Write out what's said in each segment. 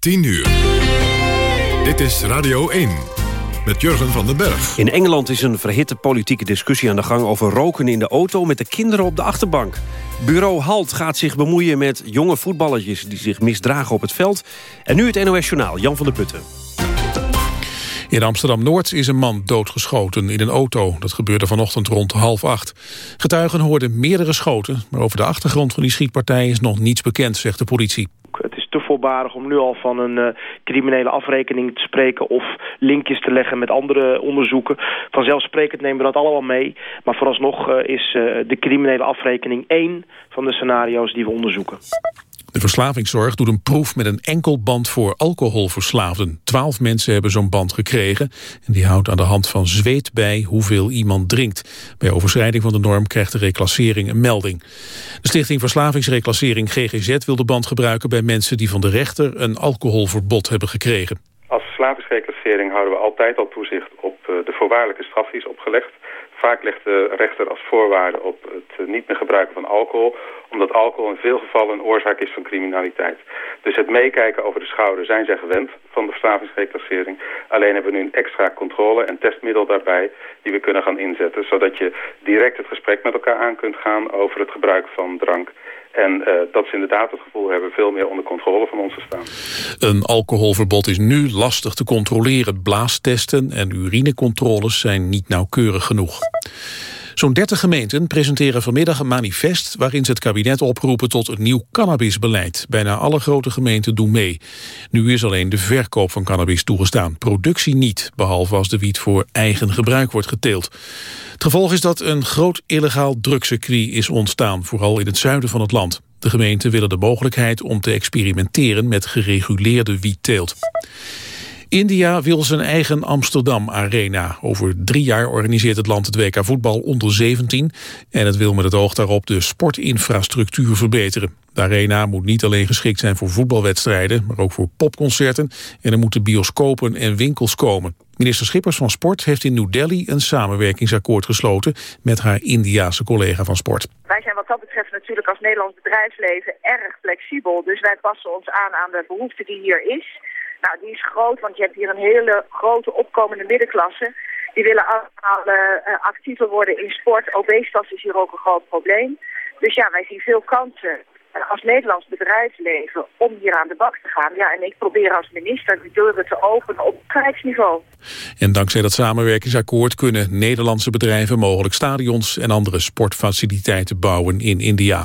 10 uur. Dit is Radio 1 met Jurgen van den Berg. In Engeland is een verhitte politieke discussie aan de gang... over roken in de auto met de kinderen op de achterbank. Bureau Halt gaat zich bemoeien met jonge voetballertjes... die zich misdragen op het veld. En nu het NOS Journaal, Jan van der Putten. In Amsterdam-Noord is een man doodgeschoten in een auto. Dat gebeurde vanochtend rond half acht. Getuigen hoorden meerdere schoten, maar over de achtergrond van die schietpartij is nog niets bekend, zegt de politie. Te voorbarig om nu al van een uh, criminele afrekening te spreken of linkjes te leggen met andere onderzoeken. Vanzelfsprekend nemen we dat allemaal mee. Maar vooralsnog uh, is uh, de criminele afrekening één van de scenario's die we onderzoeken. De verslavingszorg doet een proef met een enkelband voor alcoholverslaafden. Twaalf mensen hebben zo'n band gekregen. En die houdt aan de hand van zweet bij hoeveel iemand drinkt. Bij overschrijding van de norm krijgt de reclassering een melding. De Stichting Verslavingsreclassering GGZ wil de band gebruiken... bij mensen die van de rechter een alcoholverbod hebben gekregen. Als verslavingsreclassering houden we altijd al toezicht op de voorwaardelijke straf die is opgelegd. Vaak legt de rechter als voorwaarde op het niet meer gebruiken van alcohol omdat alcohol in veel gevallen een oorzaak is van criminaliteit. Dus het meekijken over de schouder zijn zij gewend van de verslavingsreclassering. Alleen hebben we nu een extra controle en testmiddel daarbij die we kunnen gaan inzetten. Zodat je direct het gesprek met elkaar aan kunt gaan over het gebruik van drank. En uh, dat ze inderdaad het gevoel hebben veel meer onder controle van ons te staan. Een alcoholverbod is nu lastig te controleren. Blaastesten en urinecontroles zijn niet nauwkeurig genoeg. Zo'n 30 gemeenten presenteren vanmiddag een manifest... waarin ze het kabinet oproepen tot een nieuw cannabisbeleid. Bijna alle grote gemeenten doen mee. Nu is alleen de verkoop van cannabis toegestaan. Productie niet, behalve als de wiet voor eigen gebruik wordt geteeld. Het gevolg is dat een groot illegaal drugscircuit is ontstaan... vooral in het zuiden van het land. De gemeenten willen de mogelijkheid om te experimenteren... met gereguleerde wietteelt. India wil zijn eigen Amsterdam Arena. Over drie jaar organiseert het land het WK voetbal onder 17... en het wil met het oog daarop de sportinfrastructuur verbeteren. De arena moet niet alleen geschikt zijn voor voetbalwedstrijden... maar ook voor popconcerten en er moeten bioscopen en winkels komen. Minister Schippers van Sport heeft in New Delhi een samenwerkingsakkoord gesloten... met haar Indiase collega van Sport. Wij zijn wat dat betreft natuurlijk als Nederlands bedrijfsleven erg flexibel. Dus wij passen ons aan aan de behoefte die hier is... Nou, die is groot, want je hebt hier een hele grote opkomende middenklasse. Die willen allemaal uh, actiever worden in sport. Obesitas is hier ook een groot probleem. Dus ja, wij zien veel kansen als Nederlands bedrijfsleven om hier aan de bak te gaan. Ja, en ik probeer als minister de deuren te openen op krijgsniveau. En dankzij dat samenwerkingsakkoord kunnen Nederlandse bedrijven mogelijk stadions en andere sportfaciliteiten bouwen in India.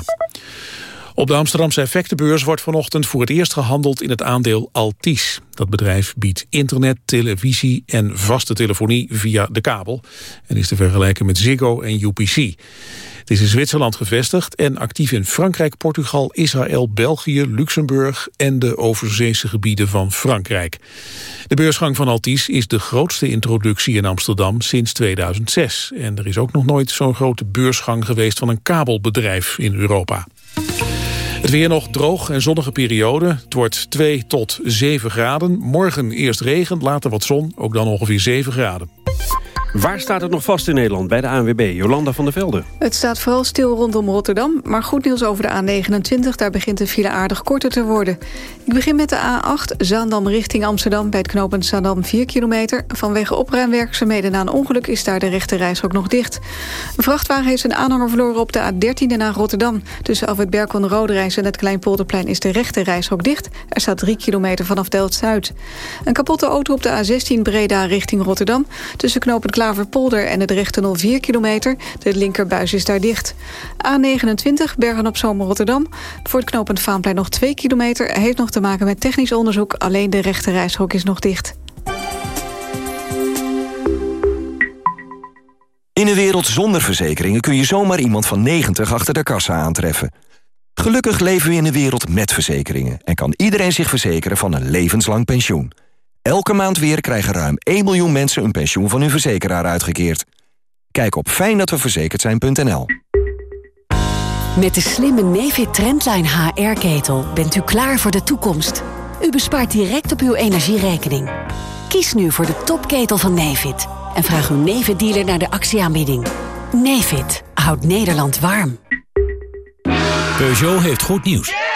Op de Amsterdamse effectenbeurs wordt vanochtend voor het eerst gehandeld in het aandeel Altis. Dat bedrijf biedt internet, televisie en vaste telefonie via de kabel. En is te vergelijken met Ziggo en UPC. Het is in Zwitserland gevestigd en actief in Frankrijk, Portugal, Israël, België, Luxemburg en de overzeese gebieden van Frankrijk. De beursgang van Altis is de grootste introductie in Amsterdam sinds 2006. En er is ook nog nooit zo'n grote beursgang geweest van een kabelbedrijf in Europa. Het weer nog droog en zonnige periode. Het wordt 2 tot 7 graden. Morgen eerst regen, later wat zon, ook dan ongeveer 7 graden. Waar staat het nog vast in Nederland bij de ANWB? Jolanda van der Velde. Het staat vooral stil rondom Rotterdam. Maar goed nieuws over de A29. Daar begint de file aardig korter te worden. Ik begin met de A8. Zaandam richting Amsterdam. Bij het knooppunt Zaandam 4 kilometer. Vanwege opruimwerkzaamheden na een ongeluk is daar de rechte reis ook nog dicht. Een vrachtwagen heeft een aanhanger verloren op de A13 naar Rotterdam. Tussen Alfred Berkon Roderijs en het Kleinpolderplein is de rechte reis ook dicht. Er staat 3 kilometer vanaf Delft-Zuid. Een kapotte auto op de A16 Breda richting Rotterdam. Tussen knooppunt Klaverpolder en het rechte 04 kilometer. De linkerbuis is daar dicht. A29 Bergen op Zomer Rotterdam. Voor het knooppunt Vaanplein nog 2 kilometer. Heeft nog te maken met technisch onderzoek. Alleen de rechte reishok is nog dicht. In een wereld zonder verzekeringen kun je zomaar iemand van 90 achter de kassa aantreffen. Gelukkig leven we in een wereld met verzekeringen... en kan iedereen zich verzekeren van een levenslang pensioen. Elke maand weer krijgen ruim 1 miljoen mensen een pensioen van hun verzekeraar uitgekeerd. Kijk op fijndatweverzekerd zijn.nl. Met de slimme Nefit Trendline HR-ketel bent u klaar voor de toekomst. U bespaart direct op uw energierekening. Kies nu voor de topketel van Nefit en vraag uw Nefit-dealer naar de actieaanbieding. Nefit houdt Nederland warm. Peugeot heeft goed nieuws.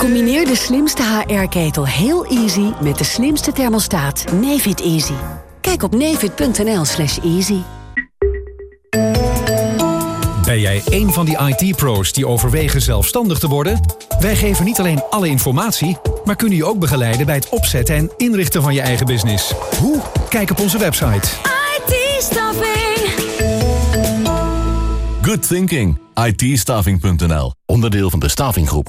Combineer de slimste HR-ketel heel easy met de slimste thermostaat Nefit Easy. Kijk op nefit.nl slash easy. Ben jij een van die IT-pro's die overwegen zelfstandig te worden? Wij geven niet alleen alle informatie, maar kunnen je ook begeleiden bij het opzetten en inrichten van je eigen business. Hoe? Kijk op onze website. IT-staffing. Good thinking. it Onderdeel van de Stavinggroep.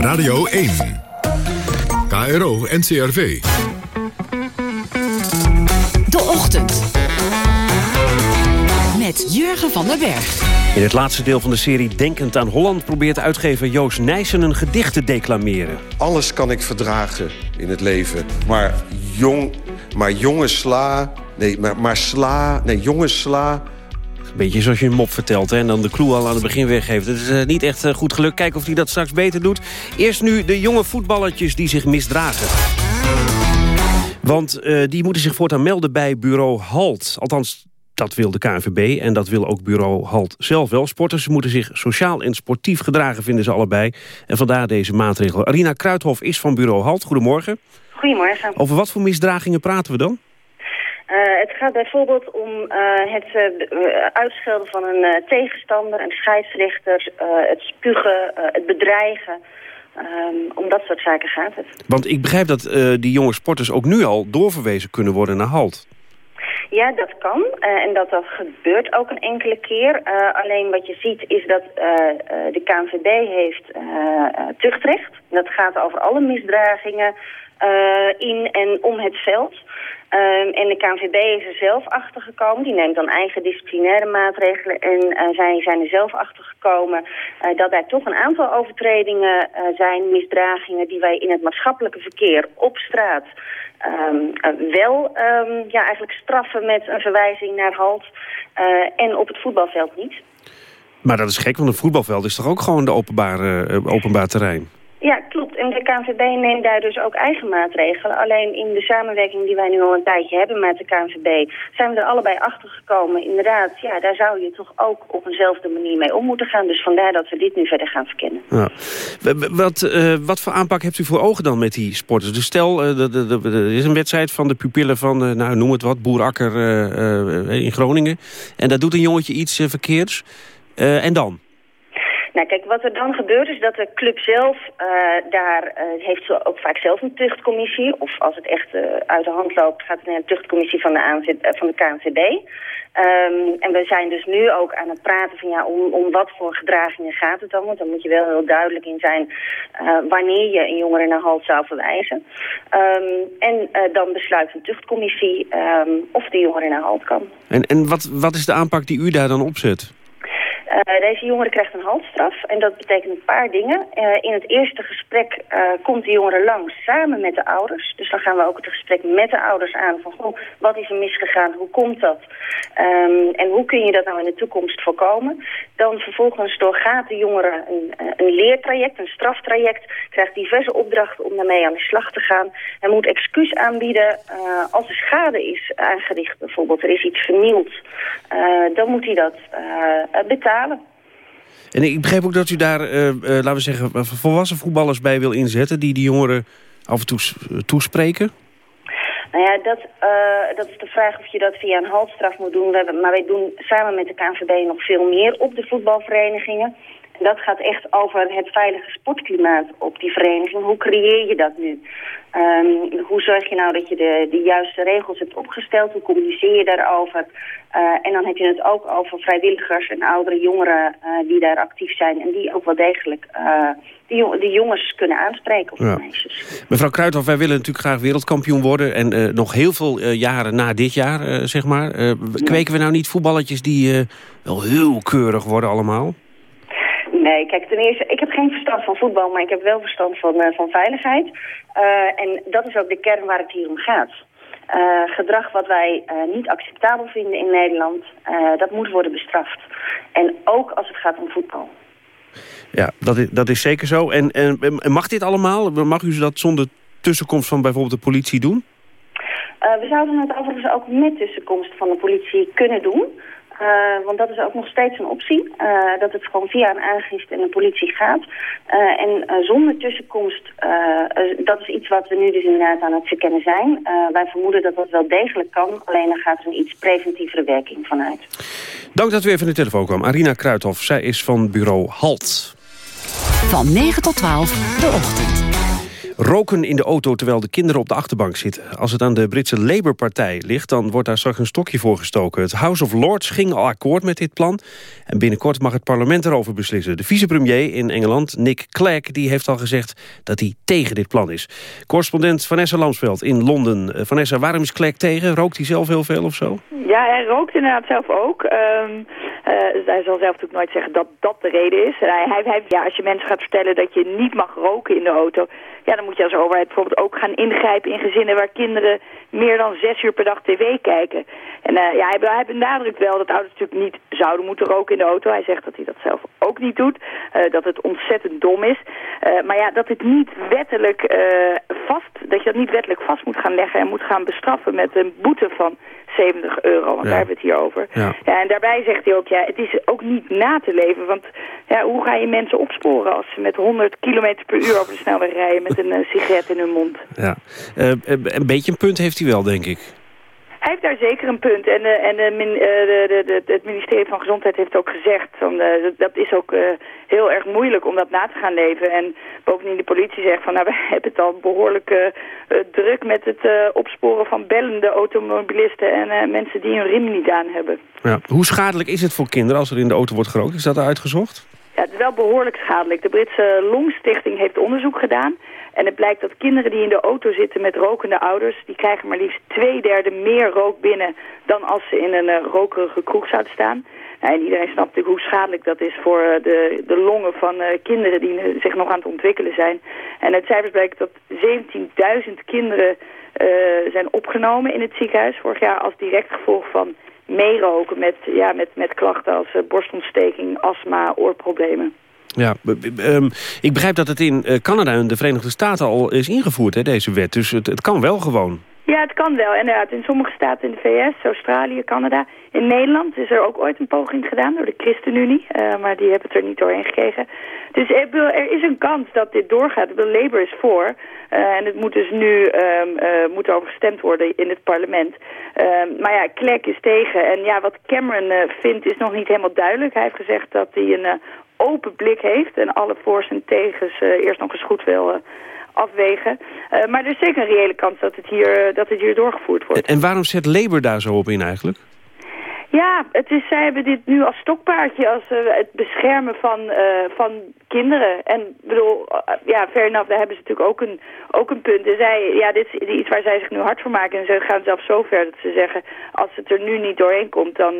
Radio 1. KRO NCRV. De Ochtend. Met Jurgen van den Berg. In het laatste deel van de serie Denkend aan Holland... probeert uitgever Joost Nijssen een gedicht te declameren. Alles kan ik verdragen in het leven. Maar jong, maar jonge sla... Nee, maar, maar sla... Nee, jonge sla... Een beetje zoals je een mop vertelt hè, en dan de clue al aan het begin weggeeft. Het is eh, niet echt uh, goed gelukt. Kijken of hij dat straks beter doet. Eerst nu de jonge voetballertjes die zich misdragen. Want uh, die moeten zich voortaan melden bij bureau HALT. Althans, dat wil de KNVB en dat wil ook bureau HALT zelf wel. Sporters moeten zich sociaal en sportief gedragen, vinden ze allebei. En vandaar deze maatregel. Arina Kruithof is van bureau HALT. Goedemorgen. Goedemorgen. Over wat voor misdragingen praten we dan? Uh, het gaat bijvoorbeeld om uh, het uh, uitschelden van een tegenstander, een scheidsrechter, het spugen, het bedreigen. Um, om dat soort zaken gaat het. Want ik begrijp dat die jonge sporters ook nu al doorverwezen kunnen worden naar HALT. Ja, dat kan. Uh, en dat, dat gebeurt ook een enkele keer. Uh, alleen wat je ziet is dat uh, de KNVB heeft tuchtrecht. Dat gaat over alle misdragingen in en om het veld. Um, en de KNVB is er zelf achter gekomen. Die neemt dan eigen disciplinaire maatregelen. En uh, zij zijn er zelf achter gekomen uh, dat er toch een aantal overtredingen zijn, misdragingen, die wij in het maatschappelijke verkeer op straat um, wel um, ja, eigenlijk straffen met een verwijzing naar halt. en op het voetbalveld niet. Maar dat is gek, want een voetbalveld is toch ook gewoon de openbare, openbaar terrein? Ja, klopt. En de KNVB neemt daar dus ook eigen maatregelen. Alleen in de samenwerking die wij nu al een tijdje hebben met de KNVB... zijn we er allebei achter gekomen. Inderdaad, ja, daar zou je toch ook op eenzelfde manier mee om moeten gaan. Dus vandaar dat we dit nu verder gaan verkennen. Ja. Wat, uh, wat voor aanpak hebt u voor ogen dan met die sporters? Dus stel, uh, er is een wedstrijd van de pupillen van, uh, nou noem het wat, Boerakker in Groningen. En daar doet een jongetje iets verkeerds. en dan? Nou kijk, wat er dan gebeurt is dat de club zelf, uh, daar uh, heeft ook vaak zelf een tuchtcommissie. Of als het echt uh, uit de hand loopt, gaat het naar een tuchtcommissie van de, ANZ, van de KNVB. Um, en we zijn dus nu ook aan het praten van ja, om, om wat voor gedragingen gaat het dan. Want dan moet je wel heel duidelijk in zijn wanneer je een jongere naar halt zou verwijzen. Um, en dan besluit een tuchtcommissie um, of de jongere naar halt kan. En, en wat, wat is de aanpak die u daar dan opzet? Uh, deze jongere krijgt een haltstraf en dat betekent een paar dingen. Uh, in het eerste gesprek uh, komt de jongere langs samen met de ouders. Dus dan gaan we ook het gesprek met de ouders aan van goh, wat is er misgegaan, hoe komt dat? Um, en hoe kun je dat nou in de toekomst voorkomen? Dan vervolgens doorgaat de jongere een, een leertraject, een straftraject, krijgt diverse opdrachten om daarmee aan de slag te gaan. En moet excuus aanbieden als er schade is aangericht, bijvoorbeeld er is iets vernield. dan moet hij dat betalen. En ik begreep ook dat u daar, laten we zeggen, volwassen voetballers bij wil inzetten... die die jongeren af en toe toespreken? Nou ja, dat, uh, dat is de vraag of je dat via een halfstraf moet doen. Maar wij doen samen met de KNVB nog veel meer op de voetbalverenigingen. Dat gaat echt over het veilige sportklimaat op die vereniging. Hoe creëer je dat nu? Um, hoe zorg je nou dat je de, de juiste regels hebt opgesteld? Hoe communiceer je daarover? Uh, en dan heb je het ook over vrijwilligers en oudere jongeren uh, die daar actief zijn. En die ook wel degelijk uh, die, die, jongens kunnen aanspreken. Of ja. meisjes. Mevrouw Kruithoff, wij willen natuurlijk graag wereldkampioen worden. En nog heel veel jaren na dit jaar, zeg maar. Kweken we nou niet voetballetjes die wel heel keurig worden allemaal? Nee, kijk, ten eerste, ik heb geen verstand van voetbal, maar ik heb wel verstand van, uh, van veiligheid. Uh, en dat is ook de kern waar het hier om gaat. Uh, gedrag wat wij niet acceptabel vinden in Nederland, dat moet worden bestraft. En ook als het gaat om voetbal. Ja, dat is, dat is zeker zo. En, en, en mag dit allemaal? Mag u dat zonder tussenkomst van bijvoorbeeld de politie doen? we zouden het overigens ook met tussenkomst van de politie kunnen doen. Uh, want dat is ook nog steeds een optie. Uh, dat het gewoon via een aangifte en de politie gaat. Uh, en zonder tussenkomst, dat is iets wat we nu dus inderdaad aan het verkennen zijn. wij vermoeden dat dat wel degelijk kan. Alleen dan gaat er een iets preventievere werking vanuit. Dank dat u even in de telefoon kwam. Arina Kruithof, zij is van bureau HALT. Van 9 tot 12, de ochtend. Roken in de auto terwijl de kinderen op de achterbank zitten. Als het aan de Britse Labour-partij ligt, dan wordt daar straks een stokje voor gestoken. Het House of Lords ging al akkoord met dit plan. En binnenkort mag het parlement erover beslissen. De vicepremier in Engeland, Nick Clegg, die heeft al gezegd dat hij tegen dit plan is. Correspondent Vanessa Lamsveld in Londen. Uh, Vanessa, waarom is Clegg tegen? Rookt hij zelf heel veel of zo? Ja, hij rookt inderdaad zelf ook. Um, uh, hij zal zelf natuurlijk nooit zeggen dat dat de reden is. Hij, hij, hij, ja, als je mensen gaat vertellen dat je niet mag roken in de auto... Ja, dan moet je als overheid bijvoorbeeld ook gaan ingrijpen in gezinnen waar kinderen meer dan zes uur per dag tv kijken. En uh, ja, hij, benadrukt wel dat ouders natuurlijk niet zouden moeten roken in de auto. Hij zegt dat hij dat zelf ook niet doet, uh, dat het ontzettend dom is. Maar ja, dat het niet wettelijk vast, dat je dat niet wettelijk vast moet gaan leggen en moet gaan bestraffen met een boete van 70 euro, want ja. daar hebben we het hier over. Ja. ja. en daarbij zegt hij ook, ja, het is ook niet na te leven, want ja, hoe ga je mensen opsporen als ze met 100 km per uur over de snelweg rijden met een uh, sigaret in hun mond? Ja, uh, een beetje een punt heeft hij wel, denk ik. Hij heeft daar zeker een punt. En, uh, en uh, min, uh, de, de, het ministerie van Gezondheid heeft ook gezegd... Van, dat is ook heel erg moeilijk om dat na te gaan leven. En bovendien de politie zegt van... nou, we hebben het al behoorlijk druk met het opsporen van bellende automobilisten... en mensen die hun riem niet aan hebben. Ja. Hoe schadelijk is het voor kinderen als er in de auto wordt gerookt? Is dat uitgezocht? Ja, het is wel behoorlijk schadelijk. De Britse Longstichting heeft onderzoek gedaan... En het blijkt dat kinderen die in de auto zitten met rokende ouders... die krijgen maar liefst twee derde meer rook binnen... dan als ze in een uh, rokerige kroeg zouden staan. Nou, en iedereen snapt natuurlijk hoe schadelijk dat is voor uh, de, de longen van uh, kinderen... die zich nog aan het ontwikkelen zijn. En het cijfers blijkt dat 17.000 kinderen zijn opgenomen in het ziekenhuis... vorig jaar als direct gevolg van meeroken met, ja, met, met klachten als borstontsteking, astma, oorproblemen. Ja, um, ik begrijp dat het in Canada en de Verenigde Staten al is ingevoerd, hè, deze wet. Dus het, het kan wel gewoon. Ja, het kan wel. Inderdaad, in sommige staten in de VS, Australië, Canada. In Nederland is er ook ooit een poging gedaan door de ChristenUnie. Uh, maar die hebben het er niet doorheen gekregen. Dus er is een kans dat dit doorgaat. Labour is voor. Uh, en het moet dus nu um, moet over gestemd worden in het parlement. Um, maar ja, Clegg is tegen. En ja, wat Cameron vindt is nog niet helemaal duidelijk. Hij heeft gezegd dat hij een open blik heeft en alle voor's en tegens uh, eerst nog eens goed wil uh, afwegen. Uh, maar er is zeker een reële kans dat het, hier, dat het hier doorgevoerd wordt. En waarom zet Labour daar zo op in eigenlijk? Ja, het is, zij hebben dit nu als stokpaardje, als uh, het beschermen van, uh, van kinderen. En bedoel, uh, ja, fair enough, daar hebben ze natuurlijk ook een, ook een punt. En zij, ja, dit is iets waar zij zich nu hard voor maken. En ze gaan zelfs zo ver dat ze zeggen, als het er nu niet doorheen komt, dan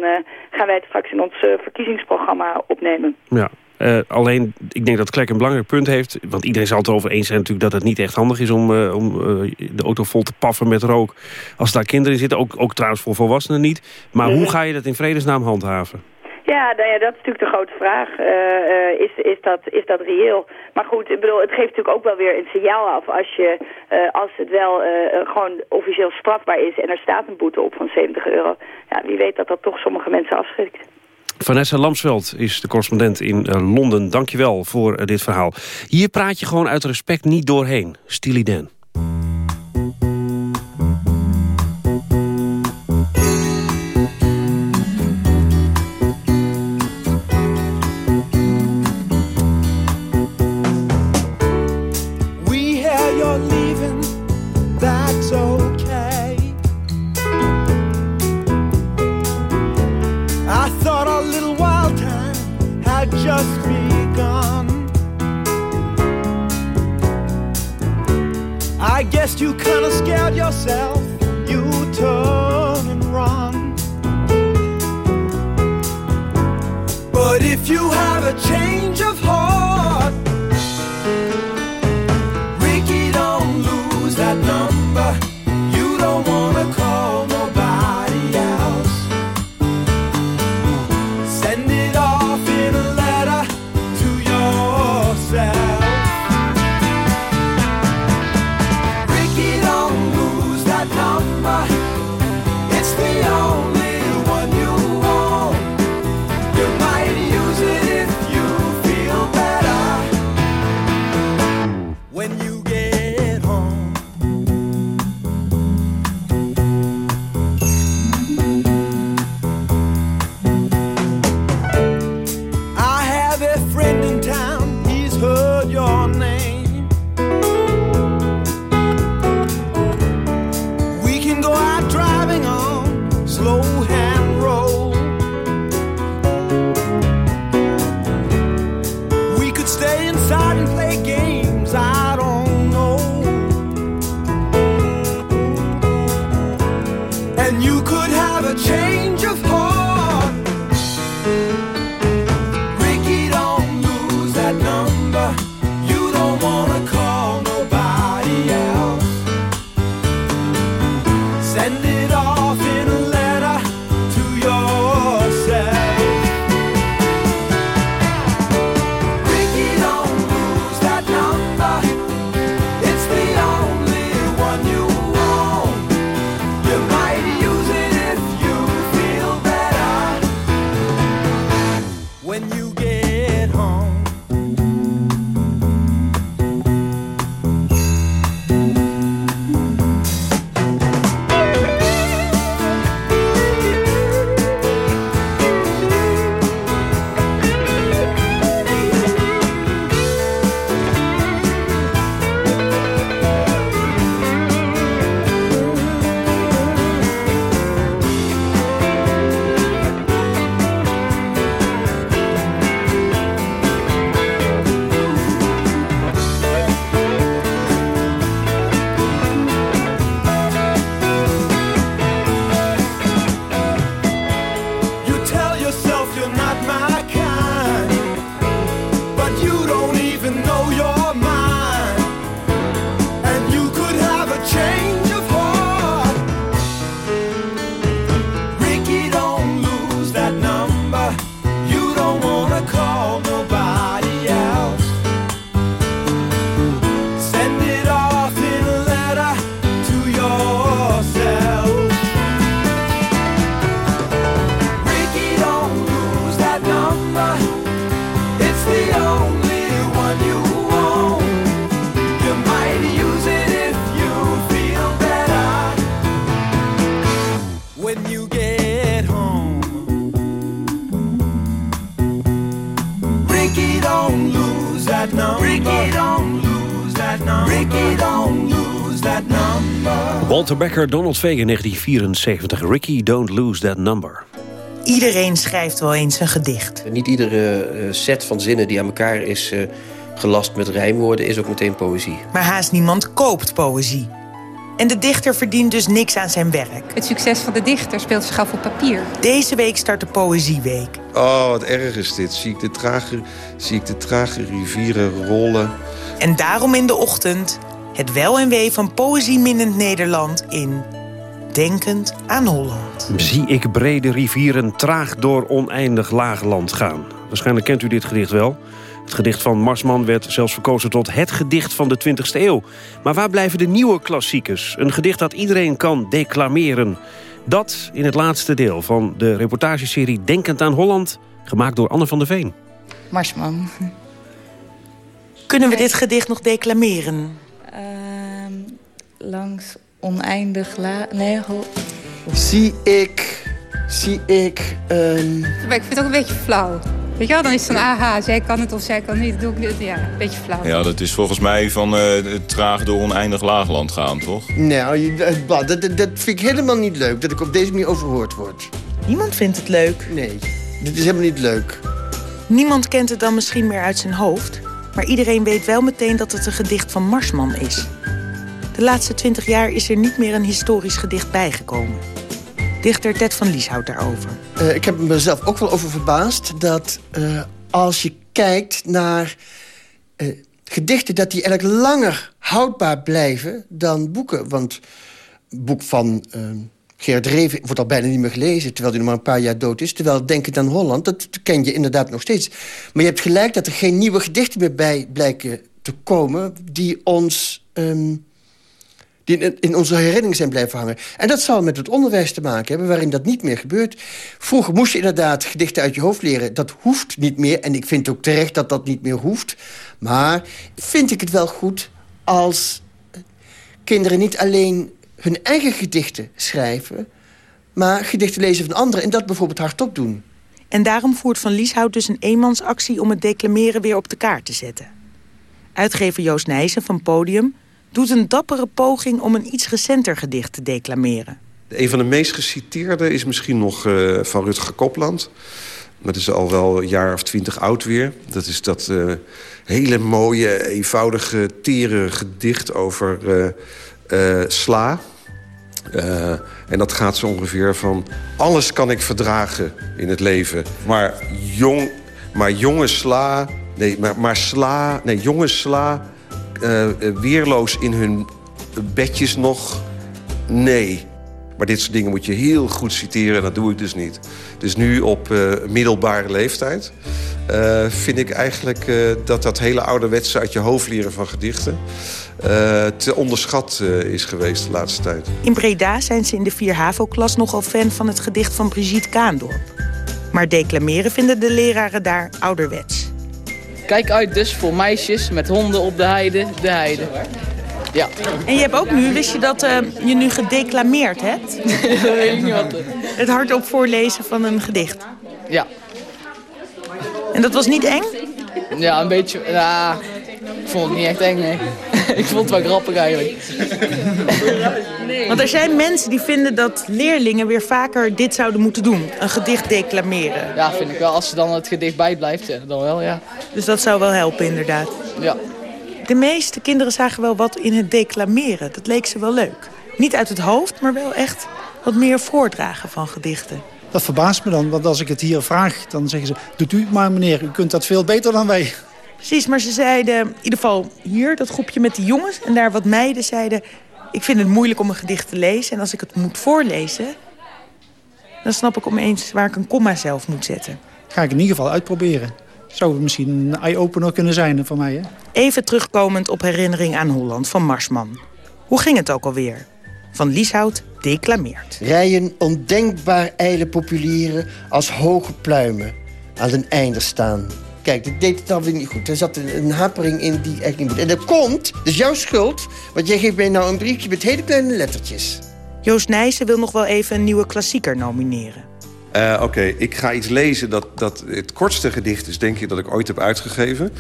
gaan wij het straks in ons verkiezingsprogramma opnemen. Ja, uh, alleen, ik denk dat Klek een belangrijk punt heeft. Want iedereen zal het erover eens zijn natuurlijk dat het niet echt handig is... om, uh, om uh, de auto vol te paffen met rook als daar kinderen in zitten. Ook, ook trouwens voor volwassenen niet. Maar hoe ga je dat in vredesnaam handhaven? Ja, nou ja, dat is natuurlijk de grote vraag. is, is, dat, is dat reëel? Maar goed, ik bedoel, het geeft natuurlijk ook wel weer een signaal af. Als, je, als het wel gewoon officieel strafbaar is en er staat een boete op van 70 euro. Ja, wie weet dat dat toch sommige mensen afschrikt. Vanessa Lamsveld is de correspondent in uh, Londen. Dankjewel voor uh, dit verhaal. Hier praat je gewoon uit respect niet doorheen. Steely Dan. Ricky, don't lose that number. Ricky, don't lose that number. Ricky, don't lose that number. Walter Becker, Donald Fagan, 1974. Ricky, don't lose that number. Iedereen schrijft wel eens een gedicht. Niet iedere eh, set van zinnen die aan elkaar is eh, gelast met rijmwoorden... is ook meteen poëzie. Maar haast niemand koopt poëzie. En de dichter verdient dus niks aan zijn werk. Het succes van de dichter speelt zich af op papier. Deze week start de Poëzieweek. Oh, wat erg is dit. Zie ik de trage, zie ik de trage rivieren rollen. En daarom in de ochtend het wel en wee van poëzieminnend Nederland in Denkend aan Holland. Zie ik brede rivieren traag door oneindig laag land gaan. Waarschijnlijk kent u dit gedicht wel. Het gedicht van Marsman werd zelfs verkozen tot het gedicht van de 20e eeuw. Maar waar blijven de nieuwe klassiekers? Een gedicht dat iedereen kan declameren. Dat in het laatste deel van de reportageserie Denkend aan Holland... gemaakt door Anne van der Veen. Marsman. Kunnen we dit gedicht nog declameren? Ehm, langs oneindig la... Nee. Zie ik, zie ik een... Maar ik vind het ook een beetje flauw. Weet je wel, dan is het van aha, zij kan het of zij kan niet. Doe ik dit, ja, een beetje flauw. Ja, dat is volgens mij van eh, het traag door oneindig laagland gaan, toch? Nou, je- dat, dat, dat, dat vind ik helemaal niet leuk, dat ik op deze manier overhoord word. Niemand vindt het leuk. Nee. dit is helemaal niet leuk. Niemand kent het dan misschien meer uit zijn hoofd... maar iedereen weet wel meteen dat het een gedicht van Marsman is. De laatste twintig jaar is er niet meer een historisch gedicht bijgekomen. Dichter Ted van Lieshout daarover. Uh, ik heb mezelf ook wel over verbaasd dat uh, als je kijkt naar uh, gedichten... dat die eigenlijk langer houdbaar blijven dan boeken. Want een boek van Gerard Reven wordt al bijna niet meer gelezen... terwijl hij nog maar een paar jaar dood is. Terwijl Denken aan Holland, dat ken je inderdaad nog steeds. Maar je hebt gelijk dat er geen nieuwe gedichten meer bij blijken te komen... die ons... Um, die in onze herinnering zijn blijven hangen. En dat zal met het onderwijs te maken hebben, waarin dat niet meer gebeurt. Vroeger moest je inderdaad gedichten uit je hoofd leren. Dat hoeft niet meer, en ik vind ook terecht dat dat niet meer hoeft. Maar vind ik het wel goed als kinderen niet alleen hun eigen gedichten schrijven... maar gedichten lezen van anderen en dat bijvoorbeeld hardop doen. En daarom voert Van Lieshout dus een eenmansactie... om het declameren weer op de kaart te zetten. Uitgever Joost Nijssen van Podium doet een dappere poging... om een iets recenter gedicht te declameren. Een van de meest geciteerde is misschien nog uh, van Rutger Kopland. Maar dat is al wel een jaar of twintig oud weer. Dat is dat uh, hele mooie, eenvoudige, tere gedicht over uh, sla. En dat gaat zo ongeveer van... alles kan ik verdragen in het leven. Maar, jong, maar jonge sla... Nee, maar, maar sla... Nee, jonge sla... Uh, weerloos in hun bedjes nog... Nee. Maar dit soort dingen moet je heel goed citeren en dat doe ik dus niet. Dus nu op uh, middelbare leeftijd... Vind ik eigenlijk dat dat hele ouderwetse uit je hoofd leren van gedichten... Te onderschat is geweest de laatste tijd. In Breda zijn ze in de 4 HAVO-klas nogal fan van het gedicht van Brigitte Kaandorp. Maar declameren vinden de leraren daar ouderwets. Kijk uit dus voor meisjes met honden op de heide, de heide. Ja. En je hebt ook nu, wist je dat uh, je nu gedeclameerd hebt? dat weet ik niet wat. Het hardop voorlezen van een gedicht. Ja. En dat was niet eng? Ja, een beetje. Ja, vond het niet echt eng, nee. ik vond het wel grappig eigenlijk. Want er zijn mensen die vinden dat leerlingen weer vaker dit zouden moeten doen. Een gedicht declameren. Ja, vind ik wel. Als er dan het gedicht bijblijft, dan wel, ja. Dus dat zou wel helpen, inderdaad. Ja. De meeste kinderen zagen wel wat in het declameren. Dat leek ze wel leuk. Niet uit het hoofd, maar wel echt wat meer voordragen van gedichten. Dat verbaast me dan, want als ik het hier vraag, dan zeggen ze... doet u het maar meneer, u kunt dat veel beter dan wij. Precies, maar ze zeiden, in ieder geval hier, dat groepje met de jongens... en daar wat meiden zeiden, ik vind het moeilijk om een gedicht te lezen... en als ik het moet voorlezen, dan snap ik opeens waar ik een komma zelf moet zetten. Ga ik in ieder geval uitproberen. Zou misschien een eye-opener kunnen zijn voor mij, hè? Even terugkomend op herinnering aan Holland van Marsman. Hoe ging het ook alweer? Van Lieshout declameert. Rijen ondenkbaar eilen populieren als hoge pluimen aan een einde staan. Kijk, dit deed het alweer niet goed. Er zat een, een hapering in die echt niet moet. En dat komt, dus jouw schuld, want jij geeft mij nou een briefje met hele kleine lettertjes. Joost Nijssen wil nog wel even een nieuwe klassieker nomineren. Uh, Oké, okay. ik ga iets lezen dat, dat het kortste gedicht is, denk ik, dat ik ooit heb uitgegeven.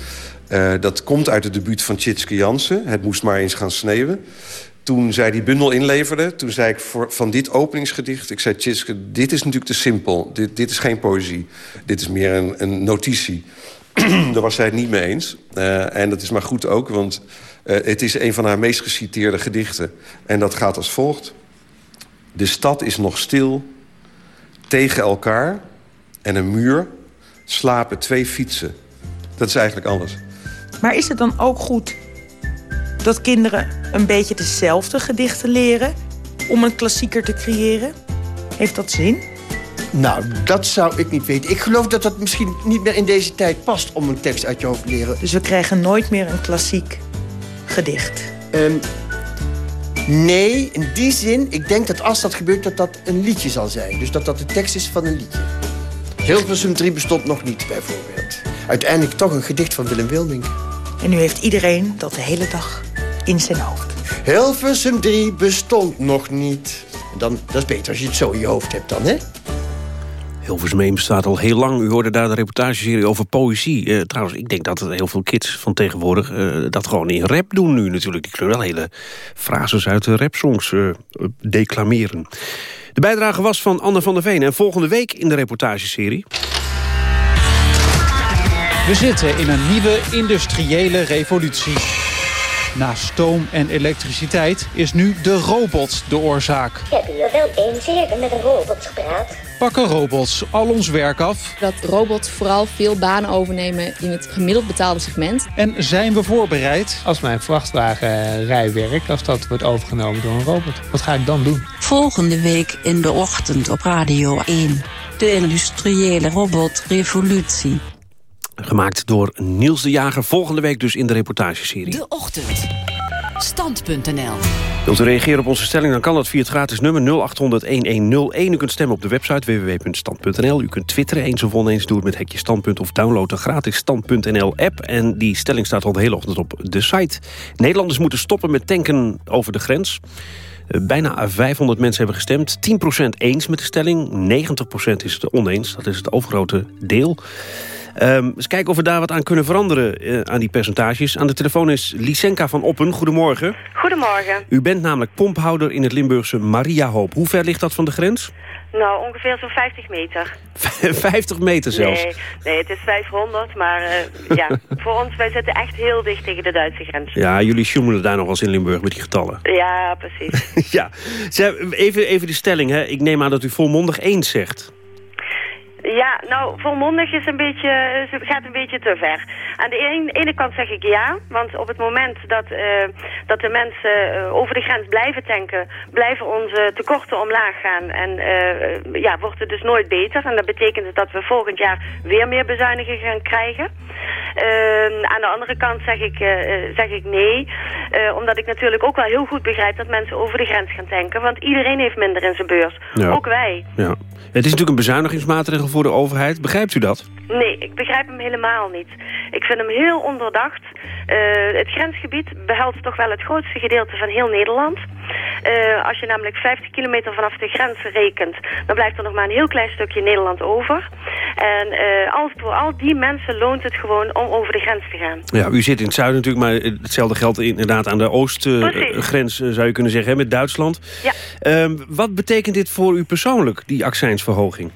Uh, dat komt uit het debuut van Tjitske Jansen. Het moest maar eens gaan sneeuwen. Toen zij die bundel inleverde, toen zei ik voor, van dit openingsgedicht... ik zei, Tjitske, dit is natuurlijk te simpel. Dit, dit is geen poëzie. Dit is meer een, een notitie. Daar was zij het niet mee eens. Uh, en dat is maar goed ook, want uh, het is een van haar meest geciteerde gedichten. En dat gaat als volgt. De stad is nog stil, tegen elkaar en een muur slapen twee fietsen. Dat is eigenlijk alles. Maar is het dan ook goed dat kinderen een beetje dezelfde gedichten leren... om een klassieker te creëren? Heeft dat zin? Nou, dat zou ik niet weten. Ik geloof dat dat misschien niet meer in deze tijd past... om een tekst uit je hoofd te leren. Dus we krijgen nooit meer een klassiek gedicht? Um, nee, in die zin, ik denk dat als dat gebeurt... dat dat een liedje zal zijn. Dus dat dat de tekst is van een liedje. Hilversum 3 bestond nog niet, bijvoorbeeld. Uiteindelijk toch een gedicht van Willem Wilming. En nu heeft iedereen dat de hele dag in zijn hoofd. Hilversum 3 bestond nog niet. Dan, dat is beter als je het zo in je hoofd hebt dan, hè? Hilversum 1 bestaat al heel lang. U hoorde daar de reportageserie over poëzie. Uh, trouwens, ik denk dat heel veel kids van tegenwoordig... Uh, dat gewoon in rap doen nu natuurlijk. Die kunnen wel hele frases uit de rapsongs uh, declameren. De bijdrage was van Anne van der Veen. En volgende week in de reportageserie... We zitten in een nieuwe industriële revolutie. Na stoom en elektriciteit is nu de robot de oorzaak. Ik heb hier wel eens eerder met een robot gepraat. Pakken robots al ons werk af? Dat robots vooral veel banen overnemen in het gemiddeld betaalde segment. En zijn we voorbereid? Als mijn vrachtwagenrijwerk, als dat wordt overgenomen door een robot, wat ga ik dan doen? Volgende week in de ochtend op Radio 1. De industriële robotrevolutie. Gemaakt door Niels de Jager. Volgende week dus in de reportageserie. De Ochtend. Stand.nl Wilt u reageren op onze stelling, dan kan dat via het gratis nummer 0800-1101. U kunt stemmen op de website www.stand.nl. U kunt twitteren eens of oneens, doe het met hekje standpunt... of download de gratis stand.nl-app. En die stelling staat al de hele ochtend op de site. Nederlanders moeten stoppen met tanken over de grens. Eh, Bijna 500 mensen hebben gestemd. 10% eens met de stelling, 90% is het oneens. Dat is het overgrote deel. Um, eens kijken of we daar wat aan kunnen veranderen eh, aan die percentages. Aan de telefoon is Lisenka van Oppen. Goedemorgen. Goedemorgen. U bent namelijk pomphouder in het Limburgse Mariahoop. Hoe ver ligt dat van de grens? Nou, ongeveer zo'n 50 meter. 50 meter zelfs? Nee, nee het is 500, maar uh, ja, voor ons, wij zitten echt heel dicht tegen de Duitse grens. Ja, jullie sjoemelen daar nog als in Limburg met die getallen. Ja, precies. ja, even, even de stelling, hè. Ik neem aan dat u volmondig eens zegt. Ja, nou, volmondig is een beetje, gaat een beetje te ver. Aan de ene, ene kant zeg ik ja, want op het moment dat, uh, dat de mensen uh, over de grens blijven tanken, blijven onze tekorten omlaag gaan en uh, ja, wordt het dus nooit beter. En dat betekent dat we volgend jaar weer meer bezuinigingen gaan krijgen. Ehm, aan de andere kant zeg ik, zeg ik nee, omdat ik natuurlijk ook wel heel goed begrijp dat mensen over de grens gaan tanken, want iedereen heeft minder in zijn beurs, ja. ook wij. Ja. Het is natuurlijk een bezuinigingsmaatregel voor de overheid. Begrijpt u dat? Nee, ik begrijp hem helemaal niet. Ik vind hem heel onderdacht. Uh, het grensgebied behelst toch wel het grootste gedeelte van heel Nederland. Uh, als je namelijk 50 kilometer vanaf de grens rekent... dan blijft er nog maar een heel klein stukje Nederland over. En uh, als, voor al die mensen loont het gewoon om over de grens te gaan. Ja, u zit in het zuiden natuurlijk... maar hetzelfde geldt inderdaad aan de oostgrens, zou je kunnen zeggen, hè, met Duitsland. Ja. Uh, wat betekent dit voor u persoonlijk, die accijnsverhoging?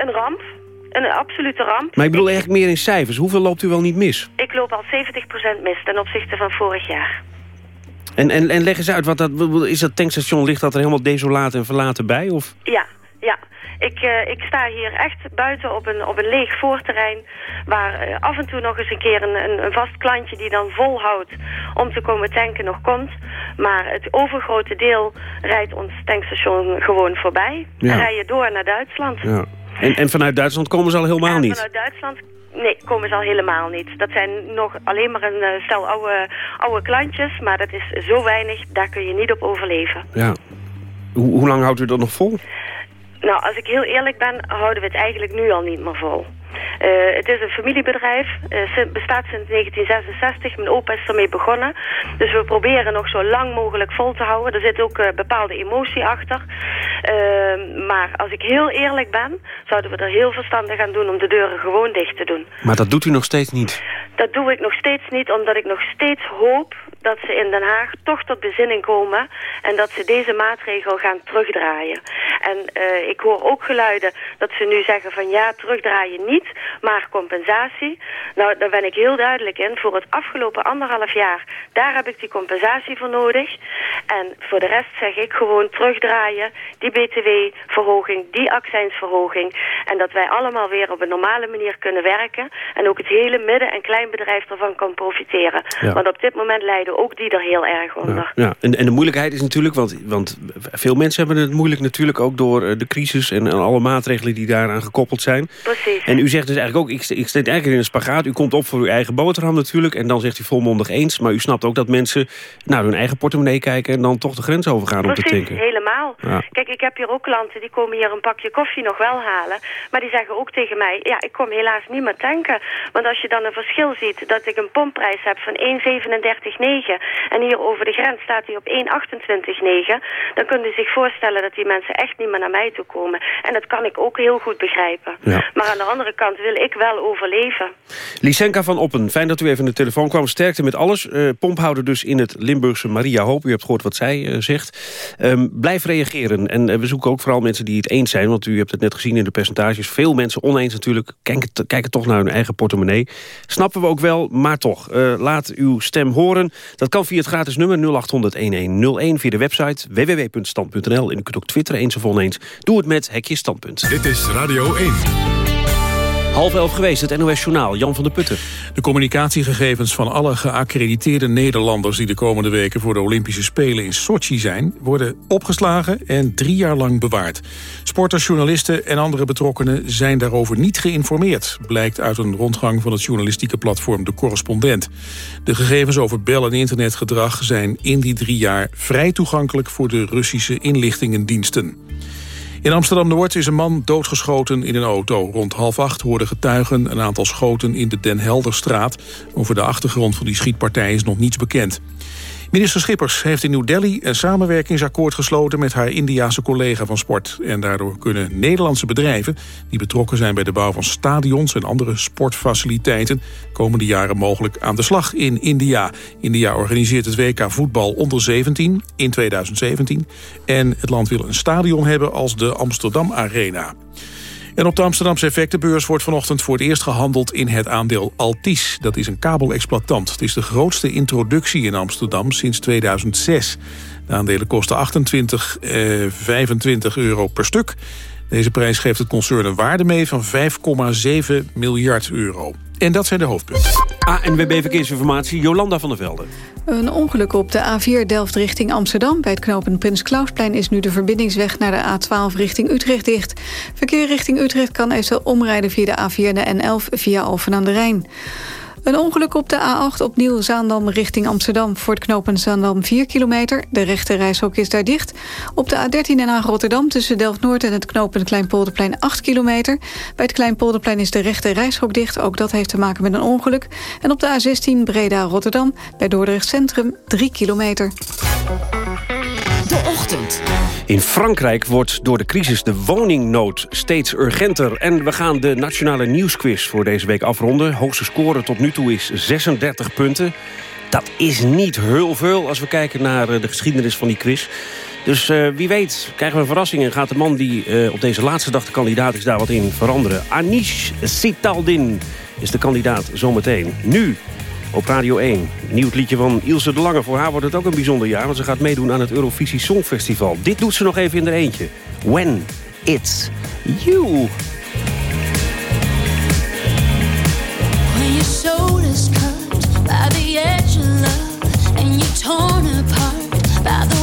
Een ramp. Een absolute ramp. Maar ik bedoel eigenlijk meer in cijfers. Hoeveel loopt u wel niet mis? Ik loop al 70% mis ten opzichte van vorig jaar. En, en, en leg eens uit, wat dat, is dat tankstation, ligt dat er helemaal desolaat en verlaten bij? Of? Ja, ja. Ik, uh, ik sta hier echt buiten op een, op een leeg voorterrein... waar uh, af en toe nog eens een keer een, een, vast klantje die dan volhoudt... om te komen tanken nog komt. Maar het overgrote deel rijdt ons tankstation gewoon voorbij. Ja. En rijden door naar Duitsland. Ja. En, en vanuit Duitsland komen ze al helemaal ja, niet? vanuit Duitsland... Nee, komen ze al helemaal niet. Dat zijn nog alleen maar een uh, stel oude, oude klantjes, maar dat is zo weinig, daar kun je niet op overleven. Ja. Hoe, hoe lang houdt u dat nog vol? Nou, als ik heel eerlijk ben, houden we het eigenlijk nu al niet meer vol. Uh, het is een familiebedrijf, uh, bestaat sinds 1966. Mijn opa is ermee begonnen. Dus we proberen nog zo lang mogelijk vol te houden. Er zit ook uh, bepaalde emotie achter. maar als ik heel eerlijk ben, zouden we er heel verstandig aan doen om de deuren gewoon dicht te doen. Maar dat doet u nog steeds niet? Dat doe ik nog steeds niet, omdat ik nog steeds hoop dat ze in Den Haag toch tot bezinning komen en dat ze deze maatregel gaan terugdraaien. En uh, ik hoor ook geluiden dat ze nu zeggen van ja, terugdraaien niet, maar compensatie. Nou, daar ben ik heel duidelijk in. Voor het afgelopen anderhalf jaar, daar heb ik die compensatie voor nodig. En voor de rest zeg ik gewoon terugdraaien, die btw-verhoging, die accijnsverhoging. En dat wij allemaal weer op een normale manier kunnen werken en ook het hele midden- en kleinbedrijf ervan kan profiteren. Ja. Want op dit moment lijden ook die er heel erg onder. Ja, ja. En, en de moeilijkheid is natuurlijk, want, want veel mensen hebben het moeilijk natuurlijk ook door de crisis en, en alle maatregelen die daaraan gekoppeld zijn. Precies. En u zegt dus eigenlijk ook, ik, ik zit eigenlijk in een spagaat. U komt op voor uw eigen boterham natuurlijk en dan zegt u volmondig eens. Maar u snapt ook dat mensen naar hun eigen portemonnee kijken en dan toch de grens overgaan om te tanken. helemaal. Ja. Kijk, ik heb hier ook klanten die komen hier een pakje koffie nog wel halen. Maar die zeggen ook tegen mij, ja, ik kom helaas niet meer tanken. Want als je dan een verschil ziet dat ik een pompprijs heb van 1,37,9 en hier over de grens staat hij op 1,28,9... dan kunt u zich voorstellen dat die mensen echt niet meer naar mij toe komen. En dat kan ik ook heel goed begrijpen. Maar aan de andere kant wil ik wel overleven. Lysenka van Oppen, fijn dat u even in de telefoon kwam. Sterkte met alles. Uh, pomphouder dus in het Limburgse Maria Hoop. U hebt gehoord wat zij uh, zegt. Um, blijf reageren. En uh, we zoeken ook vooral mensen die het eens zijn. Want u hebt het net gezien in de percentages. Veel mensen oneens natuurlijk. Kijken, kijken toch naar hun eigen portemonnee. Snappen we ook wel, maar toch. laat uw stem horen. Dat kan via het gratis nummer 0800-1101. Via de website www.stand.nl. En u kunt ook twitteren eens of oneens. Doe het met Hekje Standpunt. Dit is Radio 1. Half elf geweest, het NOS Journaal, Jan van der Putten. De communicatiegegevens van alle geaccrediteerde Nederlanders... die de komende weken voor de Olympische Spelen in Sochi zijn... worden opgeslagen en drie jaar lang bewaard. Sporters, journalisten en andere betrokkenen zijn daarover niet geïnformeerd... blijkt uit een rondgang van het journalistieke platform De Correspondent. De gegevens over bel- en internetgedrag zijn in die drie jaar... vrij toegankelijk voor de Russische inlichtingendiensten. In Amsterdam-Noord is een man doodgeschoten in een auto. Rond half acht hoorden getuigen een aantal schoten in de Den Helderstraat. Over de achtergrond van die schietpartij is nog niets bekend. Minister Schippers heeft in New Delhi een samenwerkingsakkoord gesloten met haar Indiase collega van sport. En daardoor kunnen Nederlandse bedrijven die betrokken zijn bij de bouw van stadions en andere sportfaciliteiten komende jaren mogelijk aan de slag in India. India organiseert het WK voetbal onder 17 in 2017 en het land wil een stadion hebben als de Amsterdam Arena. En op de Amsterdamse effectenbeurs wordt vanochtend voor het eerst gehandeld in het aandeel Altis. Dat is een kabelexploitant. Het is de grootste introductie in Amsterdam sinds 2006. De aandelen kosten 28, eh, 25 euro per stuk. Deze prijs geeft het concern een waarde mee van 5,7 miljard euro. En dat zijn de hoofdpunten. ANWB Verkeersinformatie, Jolanda van der Velde. Een ongeluk op de A4 Delft richting Amsterdam. Bij het knooppunt Prins Klausplein is nu de verbindingsweg naar de A12 richting Utrecht dicht. Verkeer richting Utrecht kan eventueel omrijden via de A4 en de N11 via Alphen aan de Rijn. Een ongeluk op de A8 opnieuw Zaandam richting Amsterdam. Voor het knooppunt Zaandam 4 kilometer. De rechte reishok is daar dicht. Op de A13 Den Haag-Rotterdam tussen Delft-Noord en het knooppunt Kleinpolderplein 8 kilometer. Bij het Kleinpolderplein is de rechte reishok dicht. Ook dat heeft te maken met een ongeluk. En op de A16 Breda-Rotterdam bij Dordrecht Centrum 3 kilometer. In Frankrijk wordt door de crisis de woningnood steeds urgenter. En we gaan de nationale nieuwsquiz voor deze week afronden. Hoogste score tot nu toe is 36 punten. Dat is niet heel veel als we kijken naar eh, de geschiedenis van die quiz. Dus uh, wie weet krijgen we een verrassing... en gaat de man die uh, op deze laatste dag de kandidaat is daar wat in veranderen. Anish Sitaldin is de kandidaat zometeen. Nu op Radio 1. Nieuw liedje van Ilse de Lange. Voor haar wordt het ook een bijzonder jaar, want ze gaat meedoen aan het Eurovisie Songfestival. Dit doet ze nog even in haar eentje. When It's You. When your soul is cut by the edge of love And torn apart by the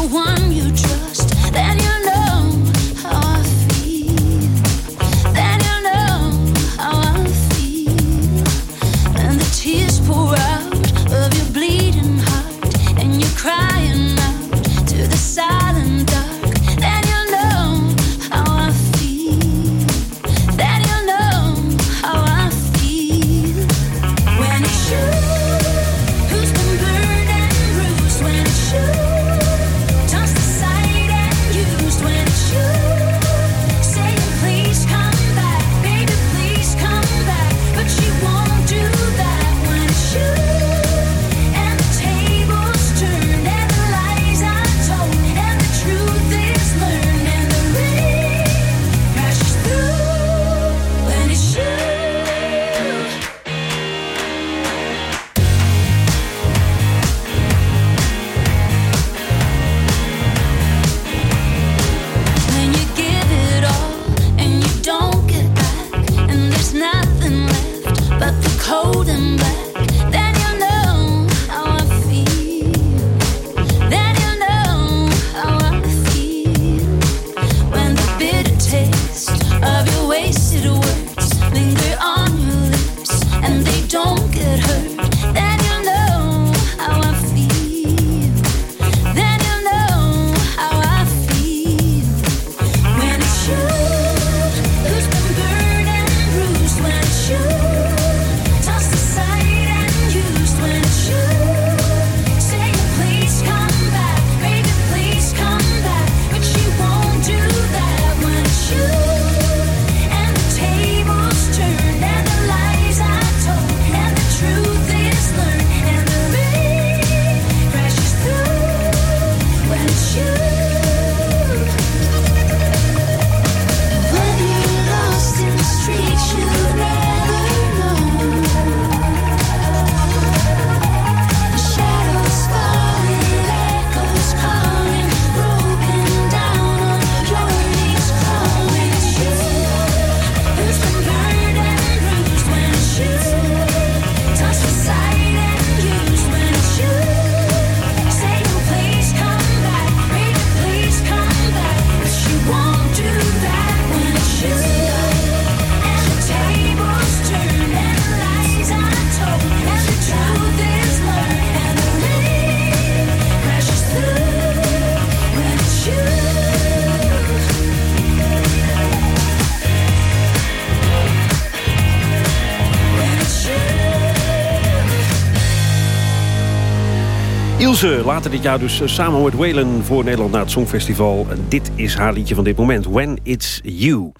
Later dit jaar dus samen met Waylon voor Nederland naar het Songfestival. Dit is haar liedje van dit moment, When It's You.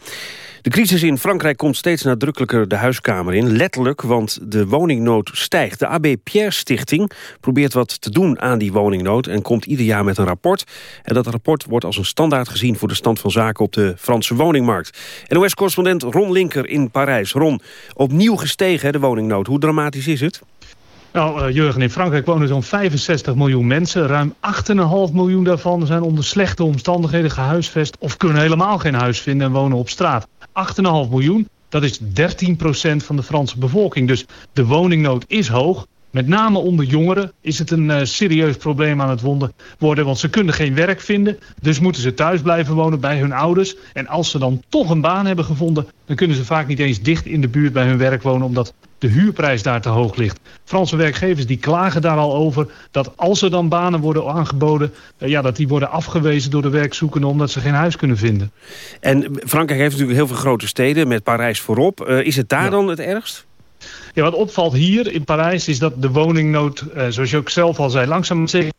De crisis in Frankrijk komt steeds nadrukkelijker de huiskamer in. Letterlijk, want de woningnood stijgt. De AB Pierre Stichting probeert wat te doen aan die woningnood... en komt ieder jaar met een rapport. En dat rapport wordt als een standaard gezien... voor de stand van zaken op de Franse woningmarkt. NOS-correspondent Ron Linker in Parijs. Ron, opnieuw gestegen de woningnood. Hoe dramatisch is het? Nou, uh, Jurgen, in Frankrijk wonen zo'n 65 miljoen mensen. Ruim 8,5 miljoen daarvan zijn onder slechte omstandigheden gehuisvest... of kunnen helemaal geen huis vinden en wonen op straat. 8,5 miljoen, dat is 13% van de Franse bevolking. Dus de woningnood is hoog. Met name onder jongeren is het een uh, serieus probleem aan het worden. Want ze kunnen geen werk vinden. Dus moeten ze thuis blijven wonen bij hun ouders. En als ze dan toch een baan hebben gevonden... dan kunnen ze vaak niet eens dicht in de buurt bij hun werk wonen... omdat de huurprijs daar te hoog ligt. Franse werkgevers die klagen daar al over... dat als er dan banen worden aangeboden... Uh, ja, dat die worden afgewezen door de werkzoekenden... omdat ze geen huis kunnen vinden. En Frankrijk heeft natuurlijk heel veel grote steden... met Parijs voorop. Uh, is het daar ja. dan het ergst? Ja, wat opvalt hier in Parijs is dat de woningnood, zoals je ook zelf al zei, langzaam zinkt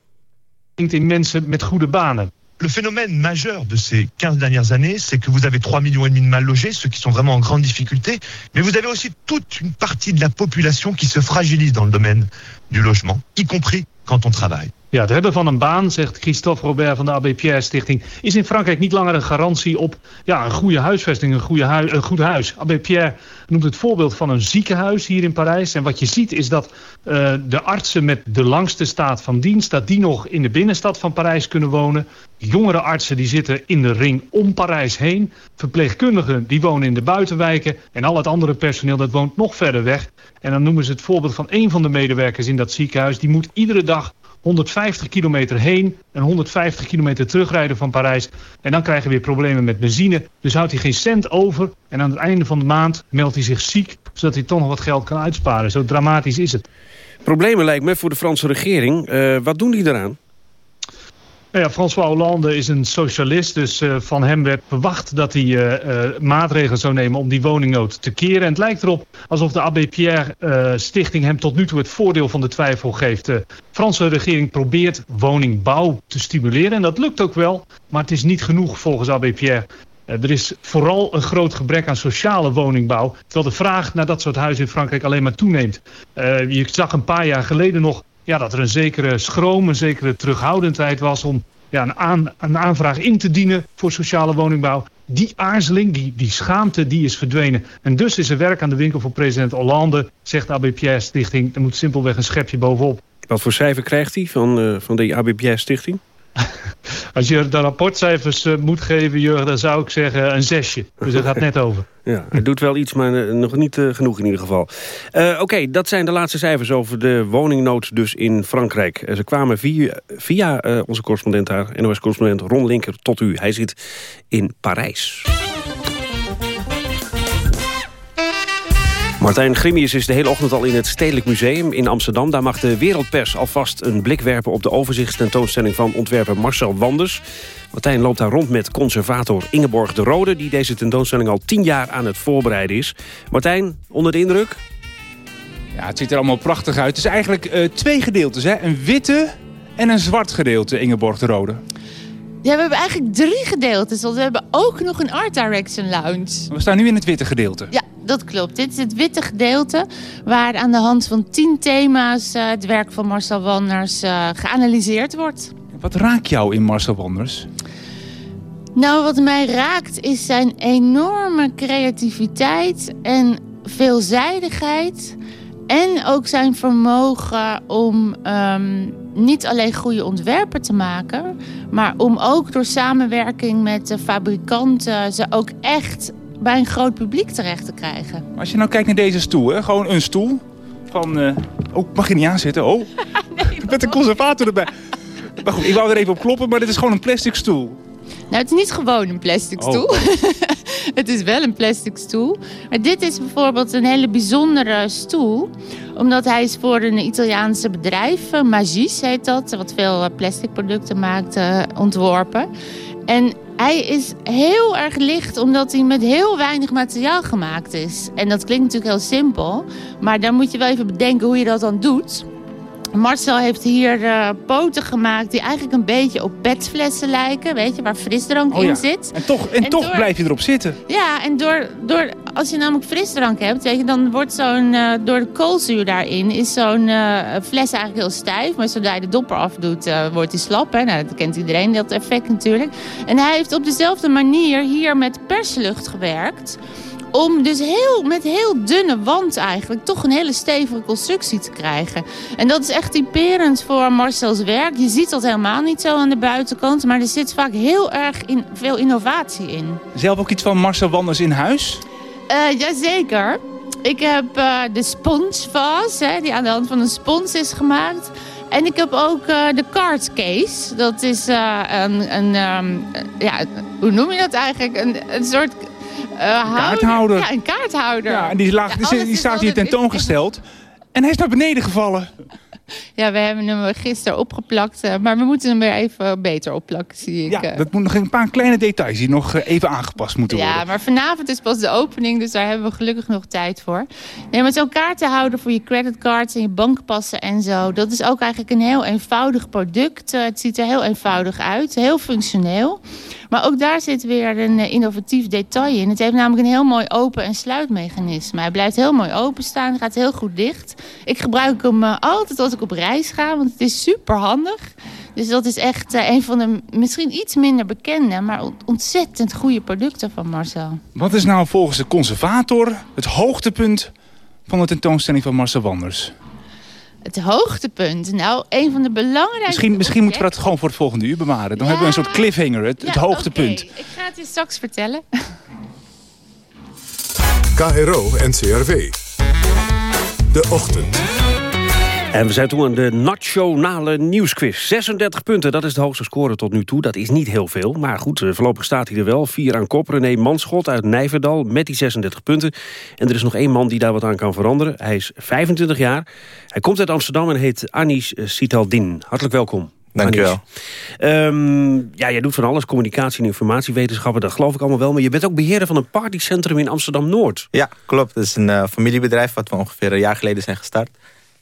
in mensen met goede banen. Le phénomène majeur de ces 15 dernières années, c'est que vous avez 3 millions et demi de mal logés, ceux qui sont vraiment en grande difficulté, mais vous avez aussi toute une partie de la population qui se fragilise dans le domaine du logement, y compris quand on travaille. Ja, het hebben van een baan, zegt Christophe Robert van de AB Pierre Stichting... is in Frankrijk niet langer een garantie op ja, een goede huisvesting, een, goede hui een goed huis. AB Pierre noemt het voorbeeld van een ziekenhuis hier in Parijs. En wat je ziet is dat uh, de artsen met de langste staat van dienst... dat die nog in de binnenstad van Parijs kunnen wonen. Jongere artsen die zitten in de ring om Parijs heen. Verpleegkundigen die wonen in de buitenwijken. En al het andere personeel dat woont nog verder weg. En dan noemen ze het voorbeeld van een van de medewerkers in dat ziekenhuis. Die moet iedere dag 150 kilometer heen en 150 kilometer terugrijden van Parijs. En dan krijgen we weer problemen met benzine. Dus houdt hij geen cent over. En aan het einde van de maand meldt hij zich ziek... zodat hij toch nog wat geld kan uitsparen. Zo dramatisch is het. Problemen lijkt me voor de Franse regering. Uh, wat doen die eraan? Nou ja, François Hollande is een socialist, dus uh, van hem werd verwacht dat hij uh, uh, maatregelen zou nemen om die woningnood te keren. En het lijkt erop alsof de Abbé Pierre stichting hem tot nu toe het voordeel van de twijfel geeft. De Franse regering probeert woningbouw te stimuleren en dat lukt ook wel, maar het is niet genoeg volgens Abbé Pierre. Er is vooral een groot gebrek aan sociale woningbouw, terwijl de vraag naar dat soort huizen in Frankrijk alleen maar toeneemt. je zag een paar jaar geleden nog ja, dat er een zekere schroom, een zekere terughoudendheid was om ja, een, aan, een aanvraag in te dienen voor sociale woningbouw. Die aarzeling, die, die schaamte, die is verdwenen. En dus is er werk aan de winkel voor president Hollande, zegt de ABPS Stichting. Er moet simpelweg een schepje bovenop. Wat voor cijfer krijgt hij van, uh, van de ABPS Stichting? Als je de rapportcijfers uh, moet geven, Jurgen, dan zou ik zeggen een zesje. Dus dat gaat net over. Ja, het doet wel iets, maar uh, nog niet uh, genoeg in ieder geval. Oké, okay, dat zijn de laatste cijfers over de woningnood dus in Frankrijk. ze kwamen via, via onze correspondent daar, NOS-correspondent Ron Linker, tot u. Hij zit in Parijs. Martijn Grimius is de hele ochtend al in het Stedelijk Museum in Amsterdam. Daar mag de wereldpers alvast een blik werpen op de overzichtstentoonstelling van ontwerper Marcel Wanders. Martijn loopt daar rond met conservator Ingeborg de Rode... die deze tentoonstelling al tien jaar aan het voorbereiden is. Martijn, onder de indruk? Ja, het ziet er allemaal prachtig uit. Het is eigenlijk uh, twee gedeeltes, hè? een witte en een zwart gedeelte, Ingeborg de Rode. Ja, we hebben eigenlijk drie gedeeltes. Want we hebben ook nog een Art Direction Lounge. We staan nu in het witte gedeelte. Ja, dat klopt. Dit is het witte gedeelte waar aan de hand van tien thema's uh, het werk van Marcel Wanders uh, geanalyseerd wordt. Wat raakt jou in Marcel Wanders? Nou, wat mij raakt is zijn enorme creativiteit en veelzijdigheid. En ook zijn vermogen om um, niet alleen goede ontwerpen te maken... maar om ook door samenwerking met de fabrikanten... ze ook echt bij een groot publiek terecht te krijgen. Als je nou kijkt naar deze stoel, hè? gewoon een stoel van... Uh... Oh, mag je niet aanzetten? Oh, nee, met een conservator erbij. Maar goed, ik wou er even op kloppen, maar dit is gewoon een plastic stoel. Nou, het is niet gewoon een plastic stoel. Oh. het is wel een plastic stoel. Maar dit is bijvoorbeeld een hele bijzondere stoel. Omdat hij is voor een Italiaanse bedrijf, eh, Magis heet dat... wat veel eh, plastic producten maakt, uh, ontworpen. En hij is heel erg licht omdat hij met heel weinig materiaal gemaakt is. En dat klinkt natuurlijk heel simpel. Maar dan moet je wel even bedenken hoe je dat dan doet. Marcel heeft hier eh, poten gemaakt die eigenlijk een beetje op petflessen lijken. Weet je, waar frisdrank Oh in ja. zit. En toch, en toch door- blijf je erop zitten. Ja, en door, door, als je namelijk frisdrank hebt, weet je, dan wordt zo'n, eh, door de koolzuur daarin, is zo'n eh, fles eigenlijk heel stijf. Maar zodra je de dopper afdoet, wordt die slap. Hè? Nou, dat kent iedereen, dat effect natuurlijk. En hij heeft op dezelfde manier hier met perslucht gewerkt. Om dus heel, met heel dunne wand eigenlijk toch een hele stevige constructie te krijgen. En dat is echt typerend voor Marcel's werk. Je ziet dat helemaal niet zo aan de buitenkant. Maar er zit vaak heel erg in, veel innovatie in. Zelf ook iets van Marcel Wanders in huis? Eh, jazeker. Ik heb eh, de sponsvase, hè, die aan de hand van een spons is gemaakt. En ik heb ook eh, de card case. Dat is een, een ehm, ja, hoe noem je dat eigenlijk? Een, een soort houder. kaarthouder. Ja, een kaarthouder. Ja, en die, die, die staat hier tentoongesteld. En hij is naar beneden gevallen. Ja, we hebben hem gisteren opgeplakt. eh, maar we moeten hem weer even beter opplakken, zie ik. Ja, eh. dat moet nog een paar kleine details die nog eh, even aangepast moeten worden. Ja, maar vanavond is pas de opening, dus daar hebben we gelukkig nog tijd voor. Nee, maar zo'n kaarten houden voor je creditcards en je bankpassen en zo... dat is ook eigenlijk een heel eenvoudig product. Het ziet er heel eenvoudig uit, heel functioneel. Maar ook daar zit weer een innovatief detail in. Het heeft namelijk een heel mooi open- en sluitmechanisme. Hij blijft heel mooi openstaan, gaat heel goed dicht. Ik gebruik hem altijd als ik op reis ga, want het is super handig. Dus dat is echt eh, een van de misschien iets minder bekende... maar ont- ontzettend goede producten van Marcel. Wat is nou volgens de conservator het hoogtepunt van de tentoonstelling van Marcel Wanders? Het hoogtepunt. Nou, een van de belangrijkste... Misschien, misschien moeten we dat gewoon voor het volgende uur bewaren. Dan hebben we een soort cliffhanger, het, hoogtepunt. Ik ga het je straks vertellen. KRO NCRV. De Ochtend. En we zijn toe aan de nationale nieuwsquiz. 36 punten, dat is de hoogste score tot nu toe. Dat is niet heel veel, maar goed, eh, voorlopig staat hij er wel. Vier aan kop, René Manschot uit Nijverdal met die 36 punten. En er is nog één man die daar wat aan kan veranderen. Hij is 25 jaar. Hij komt uit Amsterdam en heet Anis eh, Sitaldin. Hartelijk welkom. Dank je Anis. Ehm, ja, jij doet van alles, communicatie en informatiewetenschappen, dat geloof ik allemaal wel. Maar je bent ook beheerder van een partycentrum in Amsterdam-Noord. Ja, klopt. Het is een eh, familiebedrijf wat we ongeveer een jaar geleden zijn gestart.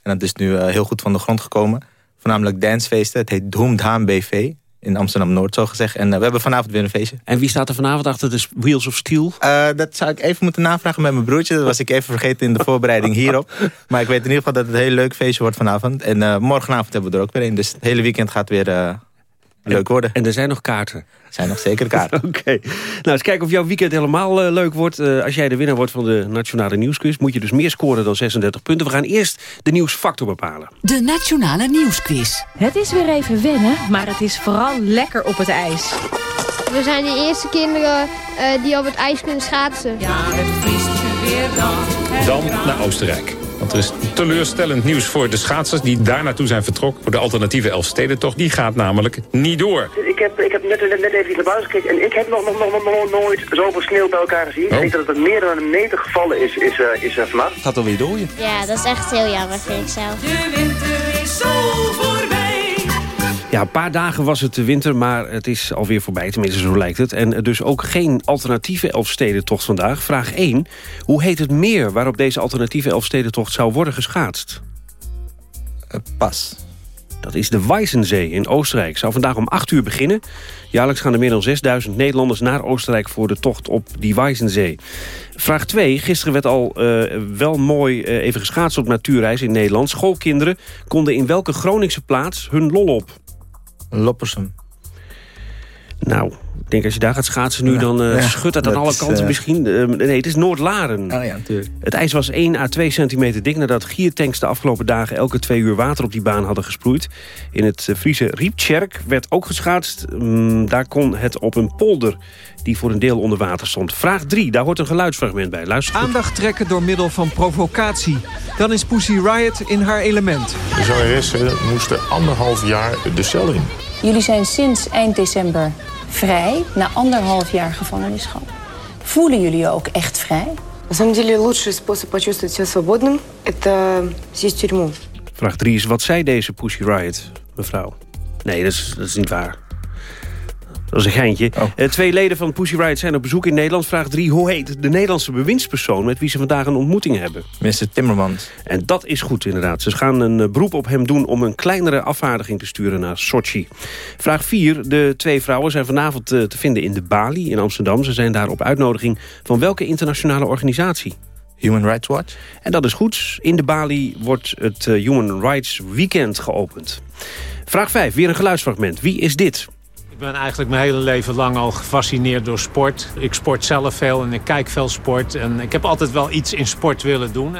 En dat is nu eh, heel goed van de grond gekomen. Voornamelijk dancefeesten. Het heet Doemdhaan BV. In Amsterdam-Noord, zo gezegd. En eh, we hebben vanavond weer een feestje. En wie staat er vanavond achter de Wheels of Steel? Eh, dat zou ik even moeten navragen met mijn broertje. Dat was ik even vergeten in de voorbereiding hierop. Maar ik weet in ieder geval dat het een heel leuk feestje wordt vanavond. En morgenavond hebben we er ook weer een. Dus het hele weekend gaat weer leuk worden. En er zijn nog kaarten. Er zijn nog zeker kaarten. Oké. Nou, eens kijken of jouw weekend helemaal eh, leuk wordt. Eh, als jij de winnaar wordt van de Nationale Nieuwsquiz... moet je dus meer scoren dan 36 punten. We gaan eerst de nieuwsfactor bepalen. De Nationale Nieuwsquiz. Het is weer even wennen, maar het is vooral lekker op het ijs. We zijn de eerste kinderen eh, die op het ijs kunnen schaatsen. Ja, het vriest weer Dan naar Oostenrijk. Want er is teleurstellend nieuws voor de schaatsers die daar naartoe zijn vertrokken. Voor de alternatieve Elfstedentocht. Die gaat namelijk niet door. Ik heb, ik heb net, net, net even naar buiten gekeken en ik heb nog, nog, nog, nog, nog nooit zoveel sneeuw bij elkaar gezien. Oh. Ik denk dat het meer dan een meter gevallen is, is, uh, is uh, vannacht. Gaat alweer dooien. Ja, dat is echt heel jammer, vind ik zelf. De winter is zo voorbij. Ja, een paar dagen was het de winter, maar het is alweer voorbij. Tenminste, zo lijkt het. En dus ook geen alternatieve Elfstedentocht vandaag. Vraag 1. Hoe heet het meer waarop deze alternatieve Elfstedentocht zou worden geschaatst? pas. Dat is de Weissensee in Oostenrijk. Zou vandaag om 8 uur beginnen. Jaarlijks gaan er meer dan 6000 Nederlanders naar Oostenrijk... voor de tocht op die Weissensee. Vraag 2. Gisteren werd al uh, wel mooi uh, even geschaatst op natuurreis in Nederland. Schoolkinderen konden in welke Groningse plaats hun lol op? Loppersum. Nou, ik denk als je daar gaat schaatsen nu, dan uh, ja, schudt het aan alle is, kanten misschien. Uh, nee, het is Noord-Laren. Oh ja, natuurlijk. Het ijs was 1 à 2 centimeter dik... nadat giertanks de afgelopen dagen elke twee uur water op die baan hadden gesproeid. In het Friese Rieptjerk werd ook geschaatst. Um, daar kon het op een polder die voor een deel onder water stond. Vraag 3, daar hoort een geluidsfragment bij. Luister goed. Aandacht trekken door middel van provocatie. Dan is Pussy Riot in haar element. De zangeressen moesten anderhalf jaar de cel in. Jullie zijn sinds eind december vrij na anderhalf jaar gevangenisschap. Voelen jullie je ook echt vrij? На самом деле, лучший способ почувствовать себя свободным – это сесть в тюрьму. Vraag 3 is, wat zei deze Pussy Riot, mevrouw? Nee, dat is, dat is niet waar. Dat is een geintje. Eh, twee leden van Pussy Riot zijn op bezoek in Nederland. Vraag 3. Hoe heet de Nederlandse bewindspersoon... met wie ze vandaag een ontmoeting hebben? Mr. Timmermans. En dat is goed, inderdaad. Ze gaan een eh, beroep op hem doen om een kleinere afvaardiging te sturen naar Sochi. Vraag 4. De twee vrouwen zijn vanavond eh, te vinden in de Bali in Amsterdam. Ze zijn daar op uitnodiging van welke internationale organisatie? Human Rights Watch. En dat is goed. In de Bali wordt het Human Rights Weekend geopend. Vraag 5. Weer een geluidsfragment. Wie is dit? Ik ben eigenlijk mijn hele leven lang al gefascineerd door sport. Ik sport zelf veel en ik kijk veel sport. En ik heb altijd wel iets in sport willen doen.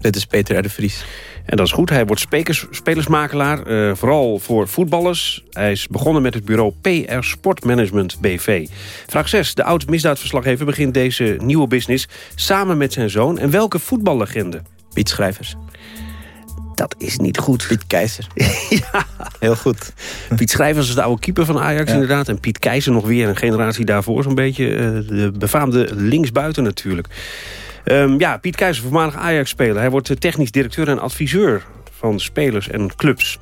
Dit is Peter R. de Vries. En dat is goed. Hij wordt spekers, spelersmakelaar, eh, vooral voor voetballers. Hij is begonnen met het bureau PR Sportmanagement BV. Vraag 6. De oud-misdaadverslaggever begint deze nieuwe business samen met zijn zoon. En welke voetballegende? Piet Schrijvers. Dat is niet goed. Piet Keizer. ja. Heel goed. Piet Schrijvers is de oude keeper van Ajax Ja. inderdaad. En Piet Keizer nog weer een generatie daarvoor. Zo'n beetje eh, de befaamde linksbuiten natuurlijk. Ehm, ja, Piet Keizer, voormalig Ajax-speler. Hij wordt eh, technisch directeur en adviseur van spelers en clubs.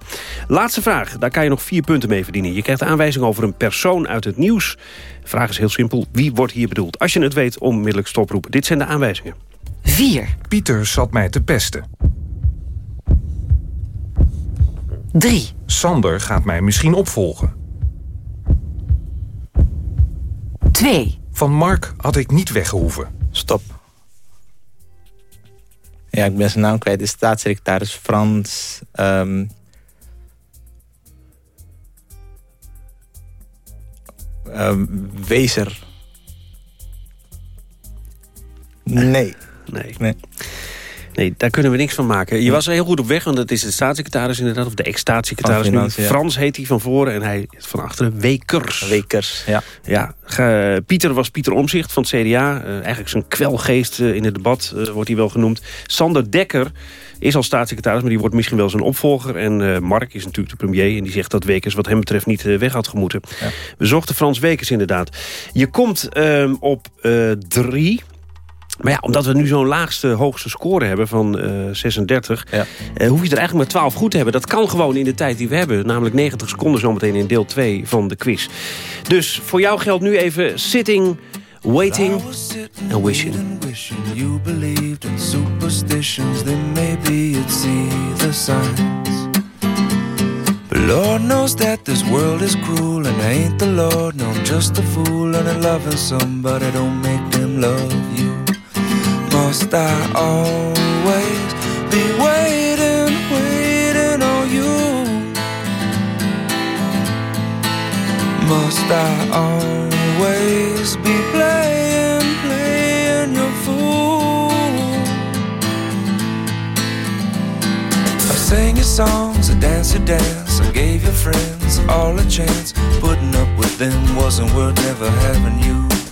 Laatste vraag, daar kan je nog vier punten mee verdienen. Je krijgt aanwijzing over een persoon uit het nieuws. De vraag is heel simpel, wie wordt hier bedoeld? Als je het weet, onmiddellijk stoproepen. Dit zijn de aanwijzingen. 4. Pieter zat mij te pesten. 3. Sander gaat mij misschien opvolgen. 2. Van Mark had ik niet weggehoeven. Stop. Ja, ik ben zijn naam kwijt. De staatssecretaris Frans... ehm, ehm, Wezer. Nee. Nee. nee. Nee, daar kunnen we niks van maken. Je was er heel goed op weg, want het is de staatssecretaris inderdaad... of de ex-staatssecretaris nu. Ja. Frans heet hij van voren en hij van achteren Wekers. Wekers, ja. Ja, Pieter was Pieter Omzicht van het CDA. Eh, eigenlijk zijn kwelgeest eh, in het debat eh, wordt hij wel genoemd. Sander Dekker is al staatssecretaris, maar die wordt misschien wel zijn opvolger. En Mark is natuurlijk de premier en die zegt dat Wekers wat hem betreft niet weg had gemoeten. We zochten Frans Wekers inderdaad. Je komt ehm, op drie... Maar ja, omdat we nu zo'n laagste, hoogste score hebben van eh, 36... eh, hoef je er eigenlijk maar 12 goed te hebben. Dat kan gewoon in de tijd die we hebben. Namelijk 90 seconden zometeen in deel 2 van de quiz. Dus voor jou geldt nu even sitting, waiting and wishing. wishing you believed in superstitions, then maybe you'd see the signs. But Lord knows that this world is cruel, and I ain't the Lord, no, I'm just a fool, and I'm loving somebody don't make them love. Must I always be waiting, waiting on you? Must I always be playing, playing your fool? I sang your songs, I danced your dance, I gave your friends all a chance. Putting up with them wasn't worth never having you.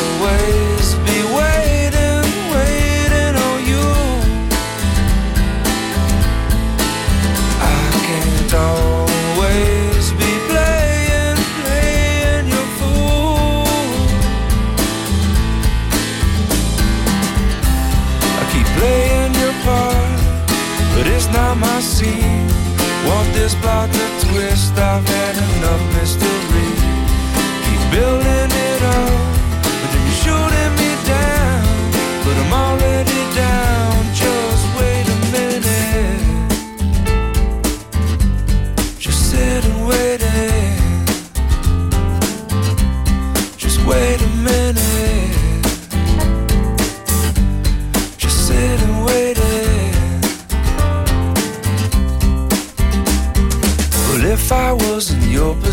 scene. Want this plot to twist? I've had enough mystery. Keep building it up,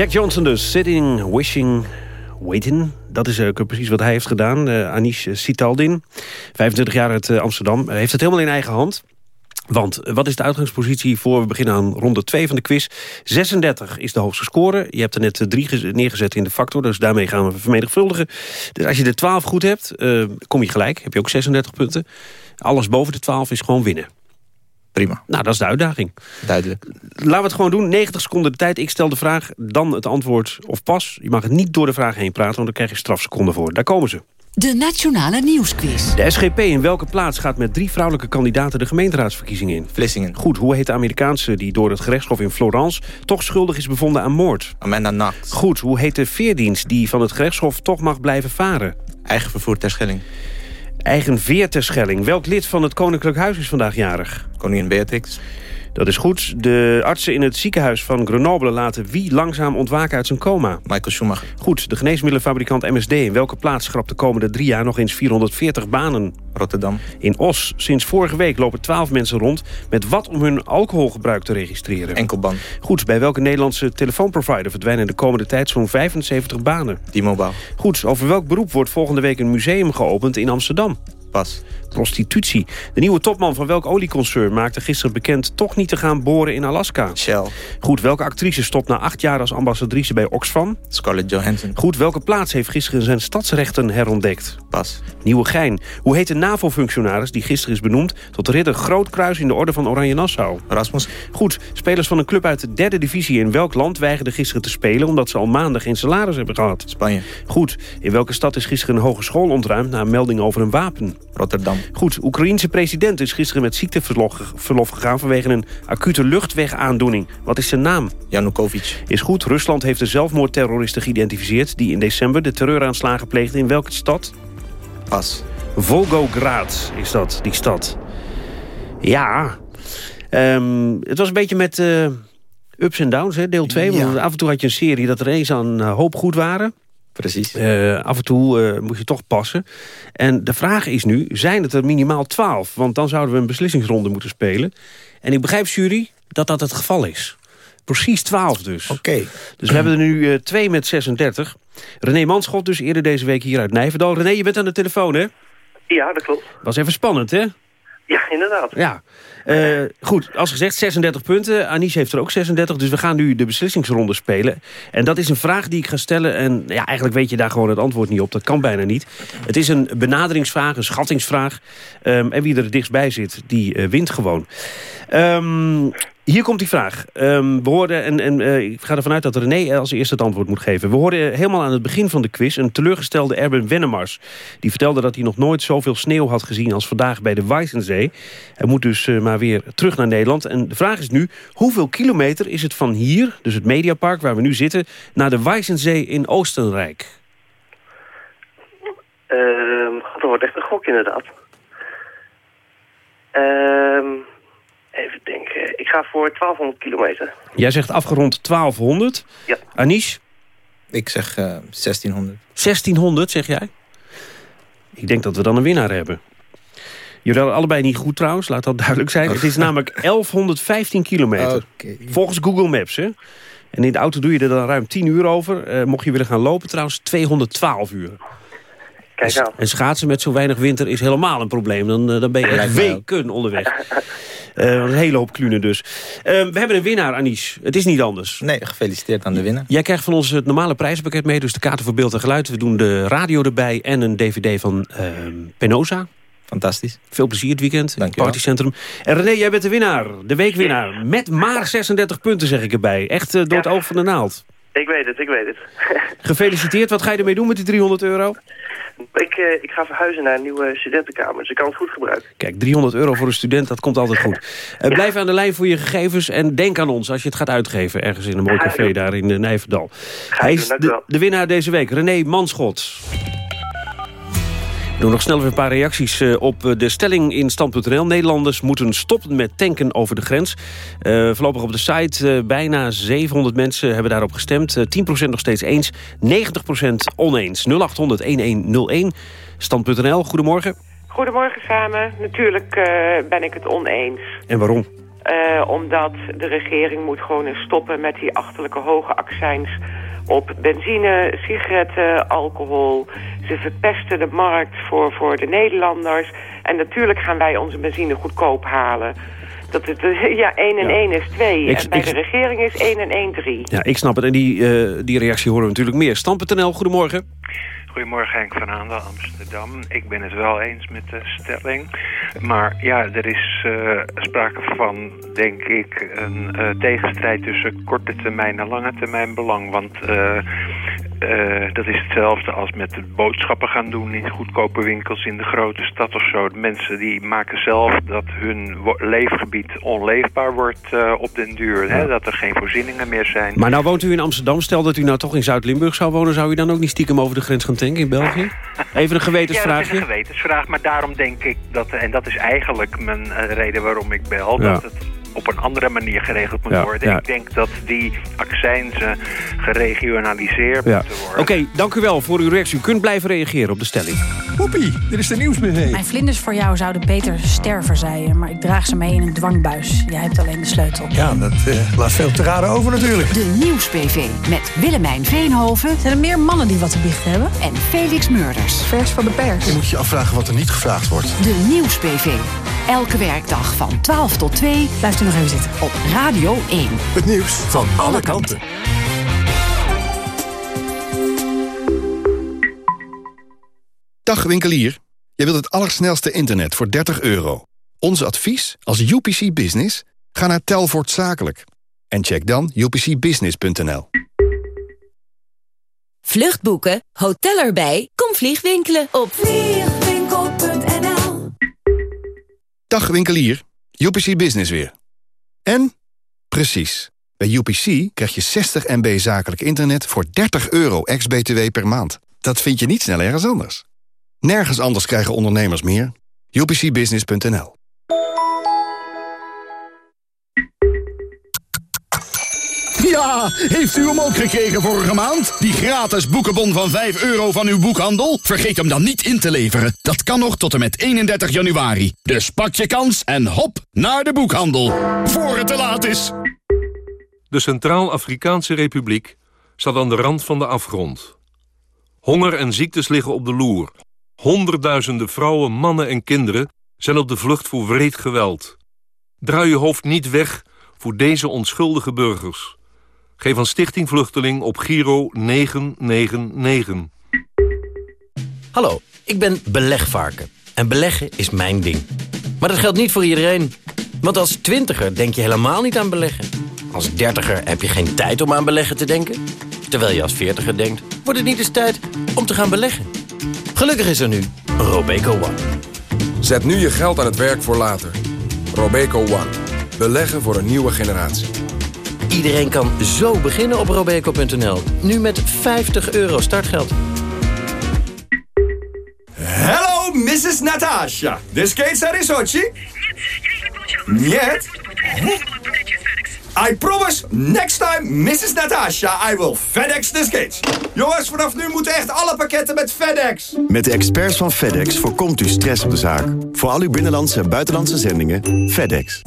Jack Johnson dus, Sitting, Wishing, Waiting. Dat is ook precies wat hij heeft gedaan. Uh, Anish Sitaldin, 25 jaar uit uh, Amsterdam. Heeft het helemaal in eigen hand. Want wat is de uitgangspositie voor we beginnen aan ronde 2 van de quiz? 36 is de hoogste score. Je hebt er net 3 neergezet in de factor, dus daarmee gaan we vermenigvuldigen. Dus als je de 12 goed hebt, kom je gelijk. Heb je ook 36 punten. Alles boven de 12 is gewoon winnen. Prima. Nou, dat is de uitdaging. Duidelijk. Laten we het gewoon doen. 90 seconden de tijd. Ik stel de vraag, dan het antwoord of pas. Je mag het niet door de vraag heen praten, want dan krijg je strafseconden voor. Daar komen ze. De Nationale Nieuwsquiz. De SGP in welke plaats gaat met drie vrouwelijke kandidaten de gemeenteraadsverkiezingen in? Vlissingen. Goed, hoe heet de Amerikaanse die door het gerechtshof in Florence toch schuldig is bevonden aan moord? Amanda Knox. Goed, hoe heet de veerdienst die van het gerechtshof toch mag blijven varen? Eigen vervoer ter Schelling. Eigen veer ter Schelling. Welk lid van het Koninklijk Huis is vandaag jarig? Koningin Beatrix. Dat is goed. De artsen in het ziekenhuis van Grenoble laten wie langzaam ontwaken uit zijn coma? Michael Schumacher. Goed. De geneesmiddelenfabrikant MSD in welke plaats schrapt de komende drie jaar nog eens 440 banen? Rotterdam. In Os. Sinds vorige week lopen 12 mensen rond met wat om hun alcoholgebruik te registreren. Enkelban. Goed. Bij welke Nederlandse telefoonprovider verdwijnen de komende tijd zo'n 75 banen? T-Mobile. Goed. Over welk beroep wordt volgende week een museum geopend in Amsterdam? Pas. Prostitutie. De nieuwe topman van welk olieconcern maakte gisteren bekend... toch niet te gaan boren in Alaska? Shell. Goed, welke actrice stopt na acht jaar als ambassadrice bij Oxfam? Scarlett Johansson. Goed, welke plaats heeft gisteren zijn stadsrechten herontdekt? Pas. Nieuwe Gein. Hoe heet de NAVO-functionaris die gisteren is benoemd... tot ridder Grootkruis in de orde van Oranje-Nassau? Rasmus. Goed, spelers van een club uit de derde divisie... in welk land weigerden gisteren te spelen... omdat ze al maanden geen salaris hebben gehad? Spanje. Goed, in welke stad is gisteren een hogeschool ontruimd... na een melding over een wapen? Rotterdam. Goed, Oekraïense president is gisteren met ziekteverlof verlof gegaan... vanwege een acute luchtwegaandoening. Wat is zijn naam? Janukovic. Is goed, Rusland heeft de zelfmoordterroristen geïdentificeerd... die in december de terreuraanslagen pleegden in welke stad? Pas. Volgograd is dat, die stad. Ja, um, het was een beetje met uh, ups en downs, hè, deel 2. Ja. Want af en toe had je een serie dat er eens aan een hoop goed waren... Precies. Uh, af en toe uh, moet je toch passen. En de vraag is nu, zijn het er minimaal 12? Want dan zouden we een beslissingsronde moeten spelen. En ik begrijp, jury, dat dat het geval is. Precies 12 dus. Oké. Okay. Dus we hebben er nu uh, twee met 36. René Manschot dus eerder deze week hier uit Nijverdal. René, je bent aan de telefoon, hè? Ja, dat klopt. Was even spannend, hè? Ja, inderdaad. Ja. Uh, goed, als gezegd 36 punten. Anish heeft er ook 36, dus we gaan nu de beslissingsronde spelen. En dat is een vraag die ik ga stellen. En ja, eigenlijk weet je daar gewoon het antwoord niet op. Dat kan bijna niet. Het is een benaderingsvraag, een schattingsvraag. Um, en wie er het dichtstbij zit, die uh, wint gewoon. Um, hier komt die vraag. Um, we hoorden, en, uh, ik ga ervan uit dat René als eerste het antwoord moet geven. We hoorden helemaal aan het begin van de quiz een teleurgestelde Erben Wennemars. Die vertelde dat hij nog nooit zoveel sneeuw had gezien als vandaag bij de Weissensee. Hij moet dus uh, maar weer terug naar Nederland. En de vraag is nu, hoeveel kilometer is het van hier, dus het Mediapark waar we nu zitten, naar de Weissensee in Oostenrijk? Uh, dat wordt echt een gok inderdaad. Ehm... Even denken. Ik ga voor 1200 kilometer. Jij zegt afgerond 1200. Ja. Anish? Ik zeg uh, 1600. 1600, zeg jij? Ik denk dat we dan een winnaar hebben. Jullie hadden allebei niet goed trouwens, laat dat duidelijk zijn. Het is namelijk 1115 kilometer. Okay. Volgens Google Maps, hè? En in de auto doe je er dan ruim 10 uur over. Uh, mocht je willen gaan lopen trouwens, 212 uur. Kijk aan. En schaatsen met zo weinig winter is helemaal een probleem. Dan, uh, dan ben je echt weken onderweg. Uh, een hele hoop klunen dus. Uh, we hebben een winnaar, Anish. Het is niet anders. Nee, gefeliciteerd aan de winnaar. Jij krijgt van ons het normale prijzenpakket mee. Dus de kaarten voor beeld en geluid. We doen de radio erbij en een dvd van uh, Penosa. Fantastisch. Veel plezier het weekend. Dank je Partycentrum. En René, jij bent de winnaar. De weekwinnaar. Met maar 36 punten zeg ik erbij. Echt door het oog van de naald. Ik weet het, ik weet het. Gefeliciteerd. Wat ga je ermee doen met die 300 euro? Ik, uh, ik ga verhuizen naar een nieuwe studentenkamer, dus ik kan het goed gebruiken. Kijk, 300 euro voor een student, dat komt altijd goed. Uh, ja. Blijf aan de lijn voor je gegevens en denk aan ons als je het gaat uitgeven... ergens in een mooi café daar in uh, Nijverdal. Hij is de, de, winnaar deze week, René Manschot. We doen nog snel even een paar reacties uh, op de stelling in stand.nl. Nederlanders moeten stoppen met tanken over de grens. Uh, voorlopig op de site uh, bijna 700 mensen hebben daarop gestemd. 10% nog steeds eens, 90% oneens. 0800-1101. Stand.nl, goedemorgen. Goedemorgen samen. Natuurlijk ben ik het oneens. En waarom? Eh, omdat de regering moet gewoon stoppen met die achterlijke hoge accijns op benzine, sigaretten, alcohol. Ze verpesten de markt voor, voor de Nederlanders. En natuurlijk gaan wij onze benzine goedkoop halen. Dat het, ja, 1 en 1 is 2. Ik- en bij ik- de regering is 1 en 1 3. Ja, ik snap het. En die, eh, die reactie horen we natuurlijk meer. Stam.nl, goedemorgen. Goedemorgen Henk van Aandel, Amsterdam. Ik ben het wel eens met de stelling. Maar ja, er is eh, sprake van, denk ik, een eh, tegenstrijd tussen korte termijn en lange termijn belang. Want eh, eh, dat is hetzelfde als met de boodschappen gaan doen in goedkope winkels in de grote stad of zo. De mensen die maken zelf dat hun leefgebied onleefbaar wordt eh, op den duur. Hè? Dat er geen voorzieningen meer zijn. Maar nou woont u in Amsterdam. Stel dat u nou toch in Zuid-Limburg zou wonen... zou u dan ook niet stiekem over de grens gaan tanken in België? Even een Ja, dat gewetensvraagje. is een gewetensvraag, maar daarom denk ik dat, en dat is eigenlijk mijn eh, reden waarom ik bel, Ja. dat het op een andere manier geregeld moet Ja, worden. ja. Ik denk dat die accijnzen geregionaliseerd Ja. moeten worden. Oké, dank u wel voor uw reactie. U kunt blijven reageren op de stelling. Poepie, dit is de nieuwsbv. Mijn vlinders voor jou zouden beter sterven, zei je. Maar ik draag ze mee in een dwangbuis. Jij hebt alleen de sleutel. Ja, dat eh, laat veel te raden over natuurlijk. De Nieuws-PV met Willemijn Veenhoven. Zijn er meer mannen die wat te biechten hebben? En Felix Murders. Vers van de pers. Je moet je afvragen wat er niet gevraagd wordt. De Nieuws-PV. Elke werkdag van 12 tot 2. Blijft u nog even zitten. Op Radio 1. Het nieuws van alle kanten. Dag winkelier. Je wilt het allersnelste internet voor 30 euro. Ons advies als UPC Business? Ga naar Telvoort Zakelijk. En check dan upcbusiness.nl. Vluchtboeken, hotel erbij, kom vliegwinkelen op vliegwinkel.nl Dag winkelier. UPC Business weer. En? Precies. Bij UPC krijg je 60 MB zakelijk internet voor 30 euro ex-BTW per maand. Dat vind je niet snel ergens anders. Nergens anders krijgen ondernemers meer. UPCbusiness.nl Ja, heeft u hem ook gekregen vorige maand? Die gratis boekenbon van 5 euro van uw boekhandel? Vergeet hem dan niet in te leveren. Dat kan nog tot en met 31 januari. Dus pak je kans en hop naar de boekhandel. Voor het te laat is. De Centraal-Afrikaanse Republiek staat aan de rand van de afgrond. Honger en ziektes liggen op de loer. Honderdduizenden vrouwen, mannen en kinderen zijn op de vlucht voor wreed geweld. Draai je hoofd niet weg voor deze onschuldige burgers. Geef aan Stichting Vluchteling op Giro 999. Hallo, ik ben belegvarken. En beleggen is mijn ding. Maar dat geldt niet voor iedereen. Want als twintiger denk je helemaal niet aan beleggen. Als dertiger heb je geen tijd om aan beleggen te denken. Terwijl je als veertiger denkt, wordt het niet eens tijd om te gaan beleggen. Gelukkig is er nu Robeco One. Zet nu je geld aan het werk voor later. Robeco One. Beleggen voor een nieuwe generatie. Iedereen kan zo beginnen op robeco.nl. Nu met 50 euro startgeld. Hello, Mrs. Natasha. The skates are in Sochi? Нет. I promise, next time, Mrs. Natasha, I will FedEx the skates. Jongens, vanaf nu moeten echt alle pakketten met FedEx. Met de experts van FedEx voorkomt u stress op de zaak. Voor al uw binnenlandse en buitenlandse zendingen, FedEx.